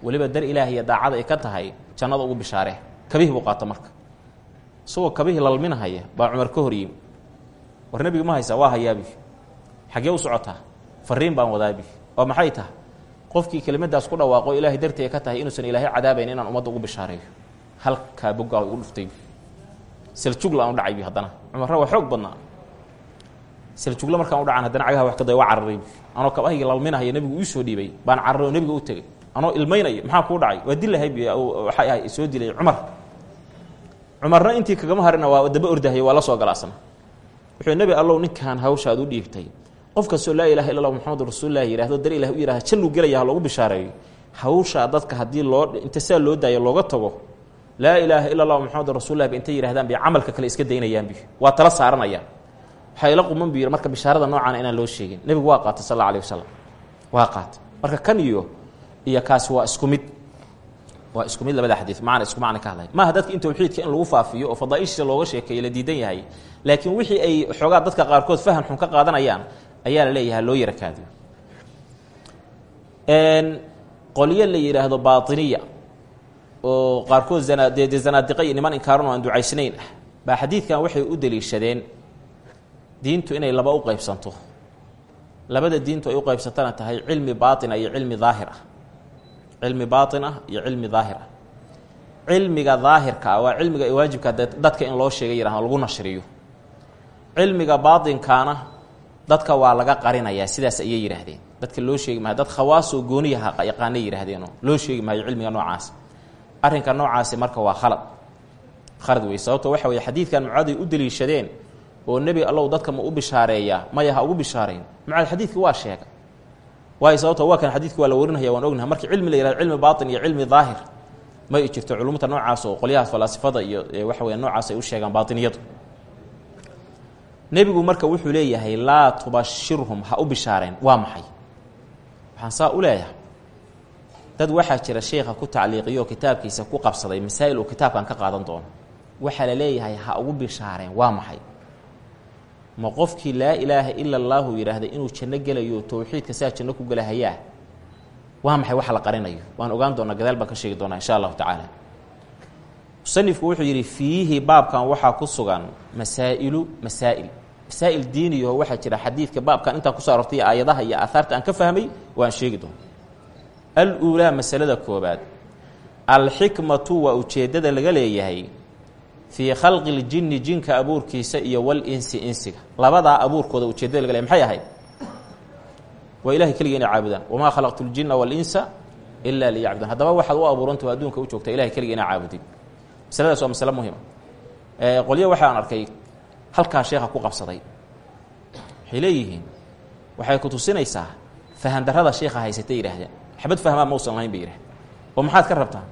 weliba dar ilaah iyo daacada ay ka tahay jannada ugu bishaaree kabihii buu qaato marka. Isagoo kabihii lalminahaya baa cumar ka hor yimi war nebigu ma haysaa waa hayaabi xaggee u socotaa fariin baan wadaabi oo maxay tahay qofkii kelimadaas ku dhawaaqo ilaahay dartii ay ka tahay inuusan ilaahay cadaabayn inaan ummadda ugu bishaareeyo. Halkaa boggaa ugu dhuftay seljugla aan u dhacaybi haddana. Cumarra waa xoog badnaa seljugla markaan u dhacan haddana cagaha wax ka day waa cararaybi anoo kabahaygi lalminahaya nebigu ii soo dhiibay. Baan cararay oo nebiga u tegey anoo ilmaynaya maxaa kuu dhacay? Waa dilahay waxay ahay soo dilay cumar. Cumarna intii kagama harina waa daba ordahay waa la soo gala asna wuxuu nebi allow ninkan hawsha aad u dhiibtay qof kastoo laa ilaha illa allah muxamadu rasuululah yihahdo dar ilah u yihahda jalluu gelaya ha loogu bishaareeyo hawshaa dadka haddii loo inta saa loo daayo looga tago laa ilaaha illa allah muxamadu rasuululah ba intay yidhahdaan bay camalka kale iska daynayaanbi waa tala saaranayaan waxaa ila quman bu yidhi marka bishaarada noocaana inaan loo sheegin. Nebigu waa qaatay sal alla alih wasalam waa qaatay. Marka kan iyo iyo kaasi waa isku mid. Waa isku mid labada xadiid macna isku macna ka hadlay. Maaha dadka in tawxiidka in lagu faafiyo oo fadaaishiisa looga sheekeeyo la diidan yahay. Laakiin wixii ay xoogaa dadka qaarkood faham xun ka qaadanayaan ayaa la leeyahay loo yara kaadiyo. Qolyo la yidhaahdo bainiya oo qaarkood dee zanaadiqa iyo niman inkaaran oo aan ducaysnayn ah baa xadiidkan waxay u deliishadeen diintu inay laba u qaybsanto. Labada diintu ay u qaybsantana tahay cilmi baaina iyo cilmi daahir ah cilmi baain ah iyo cilmi daahir ah cilmiga daahirka ah waa cilmiga waajibka dadka in loo sheegay yihahdo lagu nashriyo. Cilmiga baatinkaana dadka waa laga qarinayaa sidaas ayay yidhaahdeen dadka loo sheegi maayo dad khawaasoo gooniyaha yaqaanay yidhaahdeenoo loo sheegi maayo cilmiga noocaas. Arrinka noocaasi marka waa khalad. Khalad wey sababto waxa weye xadiidkan mucaaday u deliishadeen oo nebi allow dadka ma u bishaareeyaa maya ugu bishaarayn. Mucaad xadiidka waa sheega. Waayo sababto waa kan xadiidka waa la warinaya waan ognahay markii cilmi la yihahdo cilmi baatin iyo cilmi daahir ma y jirto culumta noocaas oo qolyahaas falaasifada iyo waxa weya noocaas ay u sheegaan baatiniyadu. Nebigu marka wuxuu leeyahay laa tubashirhum ha u bishaareen. Waa maxay? Waxaan saa u leeyahay. Dad waxaa jira sheekha ku tacliiqiyo kitaabkiisa ku qabsaday masaa'il uu kitaabkan ka qaadan doono. Waxaa la leeyahay ha ugu bishaareen. Waa maxay ma qofkii laa ilaaha ila allaahu yidhaahday inuu janno gelayo towxiidka saa janno ku gelahayaa waa maxay waxa la qarinayo? Waan ogaan doonaa gadaal baan ka sheegi doonaa insha allahu tacaala. Musanifku wuxuu yidhi fiihi baabkan waxaa ku sugan masaa'ilu masaa'il. Masaa'il diiniyaho waxaa jira xadiidka baabkan intaan ku soo arortay aayadaha iyo aahaarta aan ka fahmay waan sheegi doona al-uulaa masalada koobaad alxikmatu waa ujeeddada laga leeyahay fii khalqi ljinni jinka abuurkiisa iyo walinsi insiga. Labadaa abuurkooda ujeeddada laga leeyahy maxay ahayd? Waa ilahay keligii inay caabudaan. Wamaa khalaqtu ljinna walinsa ilaa liyacbuduun haddaba waxaad u abuurantaho adduunka u joogta ilahay keligii inaa caabudin. Masaladaas waa masale muhima qolyo waxaan arkay halkaa sheekha ku qabsaday. Waxay waxay ku tusinaysaa fahandarrada sheekha haysatay yidhahdeen xabad fahmaa mausan lahayn bay yidhahdeen maxaad ka rabtaa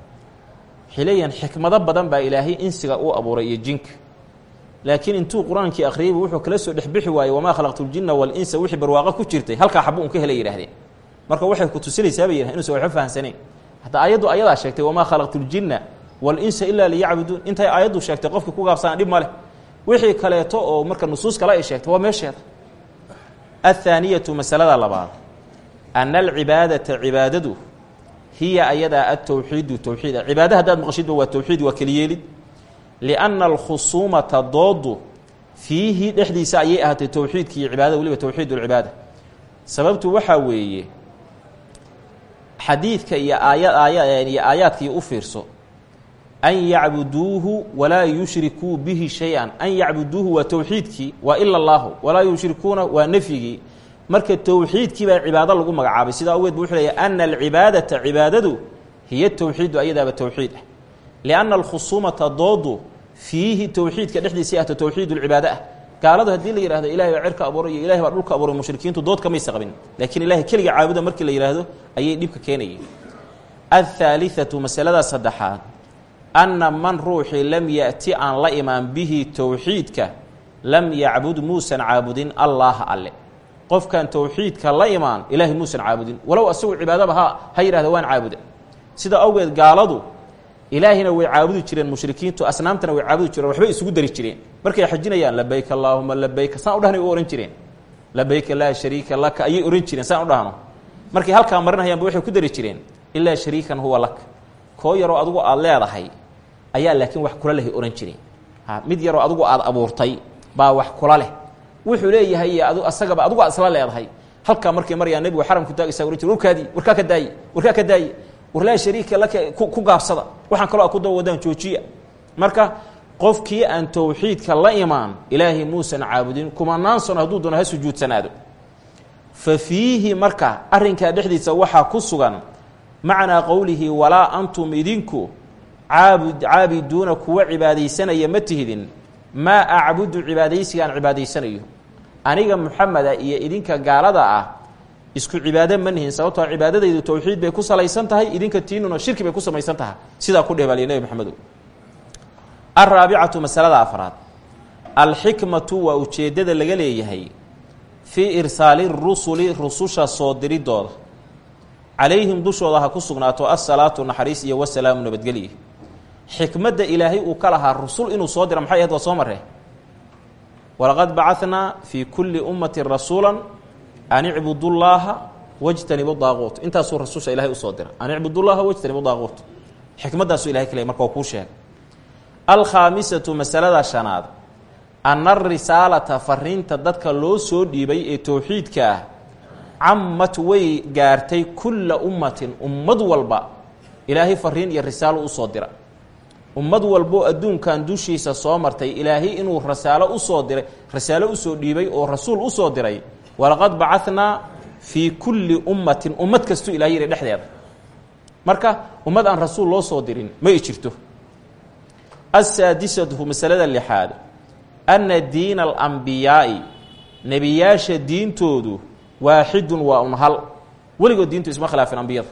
leeyihiin xikmado badan baa ilaahay insiga u abuuray iyo jinka. Laakiin intuu qur'aankii wuxuu kala soo dhexbixi waayey wamaa khalaqtu ljinna walinsa wixii barwaaqo ku jirtay. Halkaa xabu un ka helay yidhahdeen marka waxay ku tusinaysaa bay yidhahdeen inuusan waxba fahamsanayn. Hadda ayaddu ayadaa sheegtay wamaa khalaqtu ljinna walinsa ilaa liyacbuduun intay aayaddu sheegtay qofkii ku gaabsanaa dhib ma wixii kaleeto oo marka nusuus kale ay sheegtay waa meesheeda. Athaaniyatu masalada labaad ana alcibaadata cibaadadu hiya ayadaa atowxiidu towxiid cibaada haddaad maqashidba waa towxiid waa keliyeelid lianna alkhusuumata doodu fiihi dhexdiisa ayay ahaatay towxiidki iyo cibaadada weliba towxiid ulcibaada sababtu waxaa weeye xadiidka iyo aaya aaya iyo aayaadkii u fiirso an yacbuduuhu walaa yushrikuu bihi shay-an. An yacbuduuhu waa towxiidkii waa ila allaahu. Walaa yushrikuuna waa nefyigii marka towxiidkii baa cibaado lagu magacaabay. Sida awgeed bu wuxuu leeya ana alcibaadata cibaadadu hiya towxiidu ayadaaba towxiid ah. Lianna alkhusuumata doodu fiihi towxiidka dhexdiisii ahto towxiid ulcibaado ah. Gaaladu haddii la yidhahdo ilahay baa cirka abuuray iyo ilahay baa dhulka abuuray mushrikiintu dood kamaysa qabin laakiin ilahay keliga caabuda markii la yidhaahdo ayay dhibka keenayeen. Athaalithatu masaladaa saddexaad anna man ruuxii lam yaati aan la imaan bihi towxiidka lam yacbud muusan caabudin allaaha alle qofkan towxiidka la imaan ilaahay muusan caabudin. Walow asagu cibaadaba ha ha yidhahda waan caabuda. Sida awgeed gaaladu ilaahina way caabudi jireen mushrikiintu asnaamtana way caabudi jireen waxbay isugu dari jireen. Markay xajinayaan labayk allaahuma labayka saan u dhahnay u ohan jireen. Labayka laa shariika laka ayay ohan jireen saan u dhahno. Markay halkaa marinahayaanba waxay ku dari jireen ilaa shariikan huwa lak. Koo yaroo adugu aada leedahay ayaa laakiin wax kula lehay ohan jireen. Mid yaroo adugu aada abuurtay baa wax kula leh wuxuu leeyahay ad asagaba adugu aad isla leedahay. Halkaa markay marayaan nebigu xaramku taagaysa ohan jire warkaadii warkaa ka daaye warkaa ka daaye war laa shariika laka ku gaabsada. Waxaan kaloo ku daba wadaan joojiya. Marka qofkii aan towxiidka la imaan ilaahay muusan caabudin kumanaan sano hadduu doono ha sujuudsanaado. Fa fiihi marka arrinkaa dhexdiisa waxaa ku sugan macnaa qowlihi walaa antum idinku caabud caabiduuna kuwa cibaadaysanaya ma tihidin. Maa acbudu cibaadaysiga aan cibaadaysanayo aniga muxameda iyo idinka gaalada ah isku cibaado ma nihin sababtoo cibaadadaydu towxiid bay ku salaysan tahay idinka tiinuna shirki bay ku samaysan tahay. Sidaa ku dheh baaliya nebi maxamedo alraabicatu masalada afraad. Alxikmatu waa ujeeddada laga leeyahay fii irsaali rusuli rususha soo diridooda. Calayhim dushooda ha ku sugnaato assalaatu naxariis iyo wasalaamu nabadgelye xikmadda ilaahay uu ka lahaa rusul inuu soo dira maxay ahayd? Waa soo marre walaqad bacanaa fii kulli ummati rasuula an icbudu llaaha wajtanibu daaquut. Intaasuu rasusha ilahay u soo dira an icbudu llaha wajtanibu daaquut. Xikmaddaasuu ilahay ka leey marka kuu sheegay. Alkhaamisatu masalada shanaad. Ana arisaalata fariinta dadka loo soo dhiibay ee towxiidka ah. Cammat way gaartay kulla ummatin ummad walba. Ilaahay fariin iyo risaalo u soo dira ummad walboo adduunkan dushiisa soo martay ilaahay inuu rasaalo u soo diray rasaalo u soo dhiibay oo rasuul u soo diray. Walaqad bacanaa fii kulli ummatin ummad kastuu ilahay yihi dhexdeeda. Marka ummad aan rasuul loo soo dirin ma i jirto. Asaadisatu masalada lixaad anna diina alambiyaai nebiyaasha diintoodu waaxidun waa un hal. Weligood diintu isma khilaafin ambiyada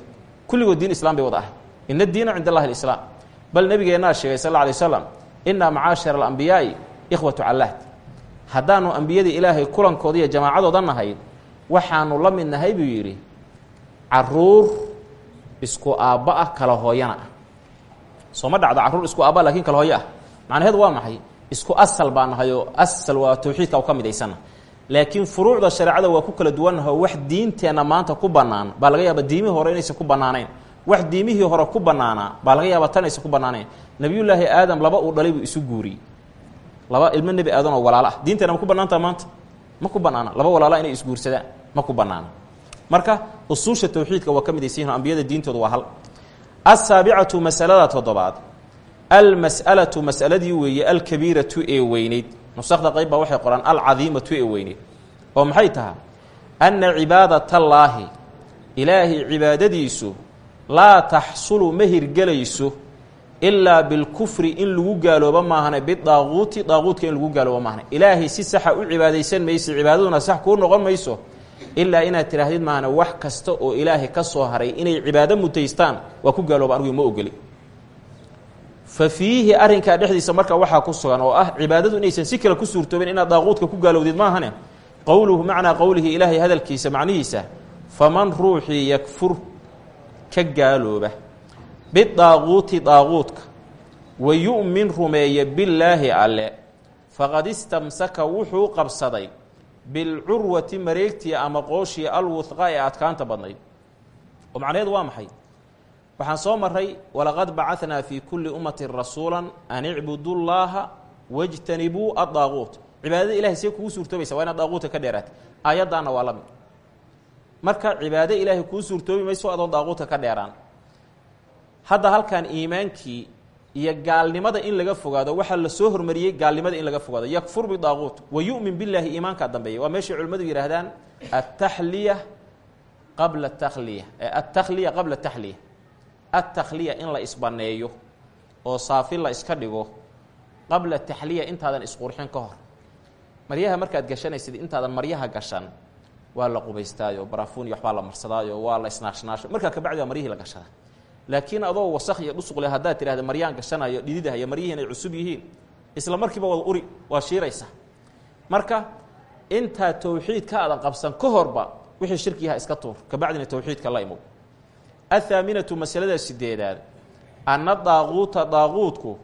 kulligood diin islam bay wada ahay. Ina diina cind allahi alislaam bal nabigeennaa sheegay sal alay slam inaa macaashira alambiyaai ikhwatu callaad haddaanu ambiyadii ilaahay kulankooda iyo jamaacadooda nahay waxaanu la mid nahay buu yidhi carruur isku aabba ah kala hooyana ah. Soo ma isku aabba laakiin kala hooyo ah. Macnaheedu waa maxay? Isku asal baa nahay oo asal waa tawxiidka u ka midaysana laakiin furuucda shareecada waa ku kala duwannaho wax diinteenna maanta ku bannaan baa laga yaaba diimihii hore inaysan ku bannaanayn wax diimihii hore ku bannaanaa baa laga yaaba tan aysan ku bannaanayn nebiyullaahi aadam laba uu dhalay buu isu guuriyey laba ilmo nebi aadan oo walaalo ah diinteena ma ku bannaantaha maanta? Ma ku bannaana laba walaala inay isguursadaan ma ku bannaana marka usuusha tawxiidka waa ka midaysan yihiin ambiyada diintooda waa hal. Asaabicatu masalada toddobaad. Almas'alatu mas'aladii weeye alkabiiratu ee weyneyd nusakda qayb baa waxay qoraan alcadiimatu ee weyneyd oo maxay tahay anna cibaadatallaahi ilaahay cibaadadiisu laa taxsulu ma hirgelayso ilaa bilkufri in lagu gaaloobo maahane bidaaquuti daaquudka in lagu gaaloobo maahane. Ilaahay si saxa u cibaadaysan mayso cibaadaduna sax kuu noqon mayso ilaa inaad tidhaahdid maahane wax kasta oo ilaahay ka soo haray inay cibaado mutaystaan waa ku gaalooba anigu ma ogeli. Fa fiihi arrinkaa dhexdiisa marka waxaa ku sugan oo ah cibaadadu inaysan si kale ku suurtoobin inaad daaquudka ku gaalowdid maahane qowluhu macnaa qowlihi ilaahay hadalkiisa macnihiisa faman ruuxii yakfur ka gaalooba bidaaquuti daaquudka wa yu'min rumeeya billaahi alle faqad istamsaka wuxuu qabsaday bilcurwati mareegtii ama qooshii alwuhqa ee adkaanta badnayd. Oo macnaheedu waa maxay? Waxaan soo maray walaqad bacanaa fii kulli ummatin rasuula an icbudu llaaha wajtanibuu adaaquut cibaadada ilahay see kugu suurtoobaysa waa inaad daaquuta ka dheeraata aayaddaana waa la mid marka cibaado ilaahay kuu suurtoobi mayso adoon daaquuta ka dheeraan. Hadda halkan iimaankii iyo gaalnimada in laga fogaado waxaa la soo hormariyey gaalnimada in laga fogaado. Yakfur bidaaquut wa yu'min billaahi iimaankaa dambeeya. Waa meeshay culimmadu yidhaahdaan ataxliya qabla takhliya attakhliya qabla taxliya attakhliya in la isbaneeyo oo saafi la iska dhigo qabla taxliya intaadan isqurxin ka hor. Maryaha markaad gashanaysid intaadan maryaha gashan waa la qubaystaayo barafuun iyo waxbaa la marsadaayo waa la isnaashnaasho. Markaa kabacdi maryihii la gashadaa laakiin adoo wasakh iyo dhusuqle haddaad tidhahda maryaan gashanayo dhididahaya maryihiin ay cusub yihiin isla markiiba wada uri waa shiiraysa. Marka intaa towxiid ka adan qabsan ka horba wixii shirkiyaha iska tuur. Kabacdina towxiidka la imow. Athaaminatu masalada sideedaad anna daaquuta daaquudku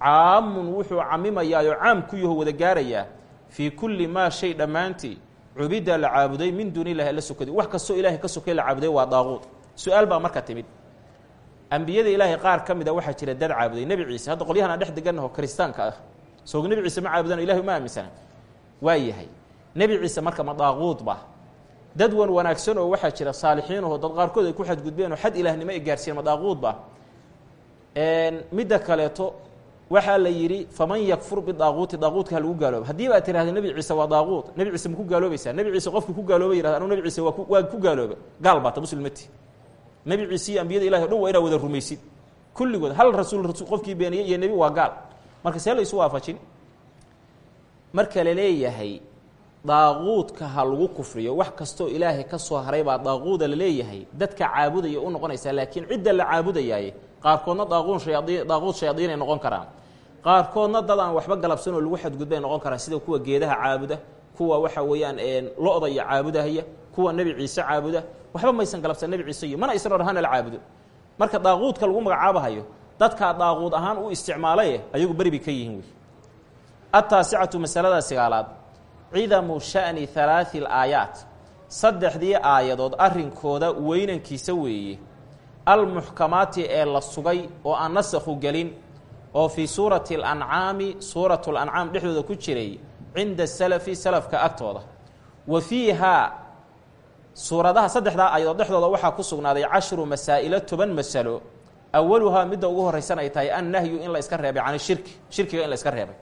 caamun wuxuu camimayaayoo caam ku yaho wada gaarayaa fii kulli maa shay dhammaantii cubida la caabuday min duuni illahi alla sokadi wax kastoo ilaahay ka sokay la caabuday waa daaquud. Su'aal baa marka timid. Ambiyada ilaahay qaar ka mid a waxaa jira dad caabuday. Nebi ciise hadda qolyahan aan dhex degannaho kiristaanka ah. Soog nebi ciise ma caabudano ilahay uma aaminsana. Waa yahay. Nebi ciise marka ma daaquud ba. Dad wan wanaagsan oo waxaa jira saalixiinahoo dad qaarkood ay ku xadgudbeen oo xad ilaahnimo ay gaarsiiyeen ma daaquud ba. Midda kaleeto waxaa la yidhi faman yakfur bidaaquuti daaquudka ha lagu gaalooba. Haddiiba aad tirahda nebi ciise waa daaquud nebi ciise ma ku gaaloobaysaa? Nebi ciise qofkii ku gaalooba yirahda anu nebi ciise waa waa ku gaalooba. Gaal baata muslimati nebi ciise iyo ambiyada ilahi o dhan waa inaa wada rumaysid. Kulligood hal rasuul qofkii beeniyey iyo nebi waa gaal. Marka see la isu waafajin? Marka la leeyahay daaquudka ha lagu kufriyo wax kastoo ilaahay ka soo haray baa daaquuda la leeyahay. Dadka caabudaya u noqonaysaa laakiin cidda la caabudayaaye qaarkoodna daaquun shayaaiin daaquud shayaadiin ay noqon karaan qaarkoodna dad aan waxba galabsan oo lagu xadgudbay noqon karaan sida kuwa geedaha caabuda kuwa waxa weeyaan lo-da iyo caabudahaya kuwa nebi ciise caabuda. Waxba maysan galabsan nebi ciise iyo mana aysan orhana la caabudo marka daaquudka lagu magacaabahayo dadkaa daaquud ahaan u isticmaalaye ayagu beri bay ka yihiin wey. Ataasicatu masalada sagaalaad cidamu sha'ni halaai laayaat saddexdii aayadood arrinkooda weynankiisa weeye. Almuxkamaati ee la sugay oo aan nasakhu gelin oo fii suurati alancaami suuratu lancaam dhexdooda ku jiray cinda salafi salafka agtooda. Wa fiihaa suuradaha saddexdaa aayadood dhexdooda waxaa ku sugnaaday cashru masaa'ilo toban masalo. Awaluhaa midda ugu horraysan ay tahay annahyu in la iska reebay can shirki shirkiga in la iska reebay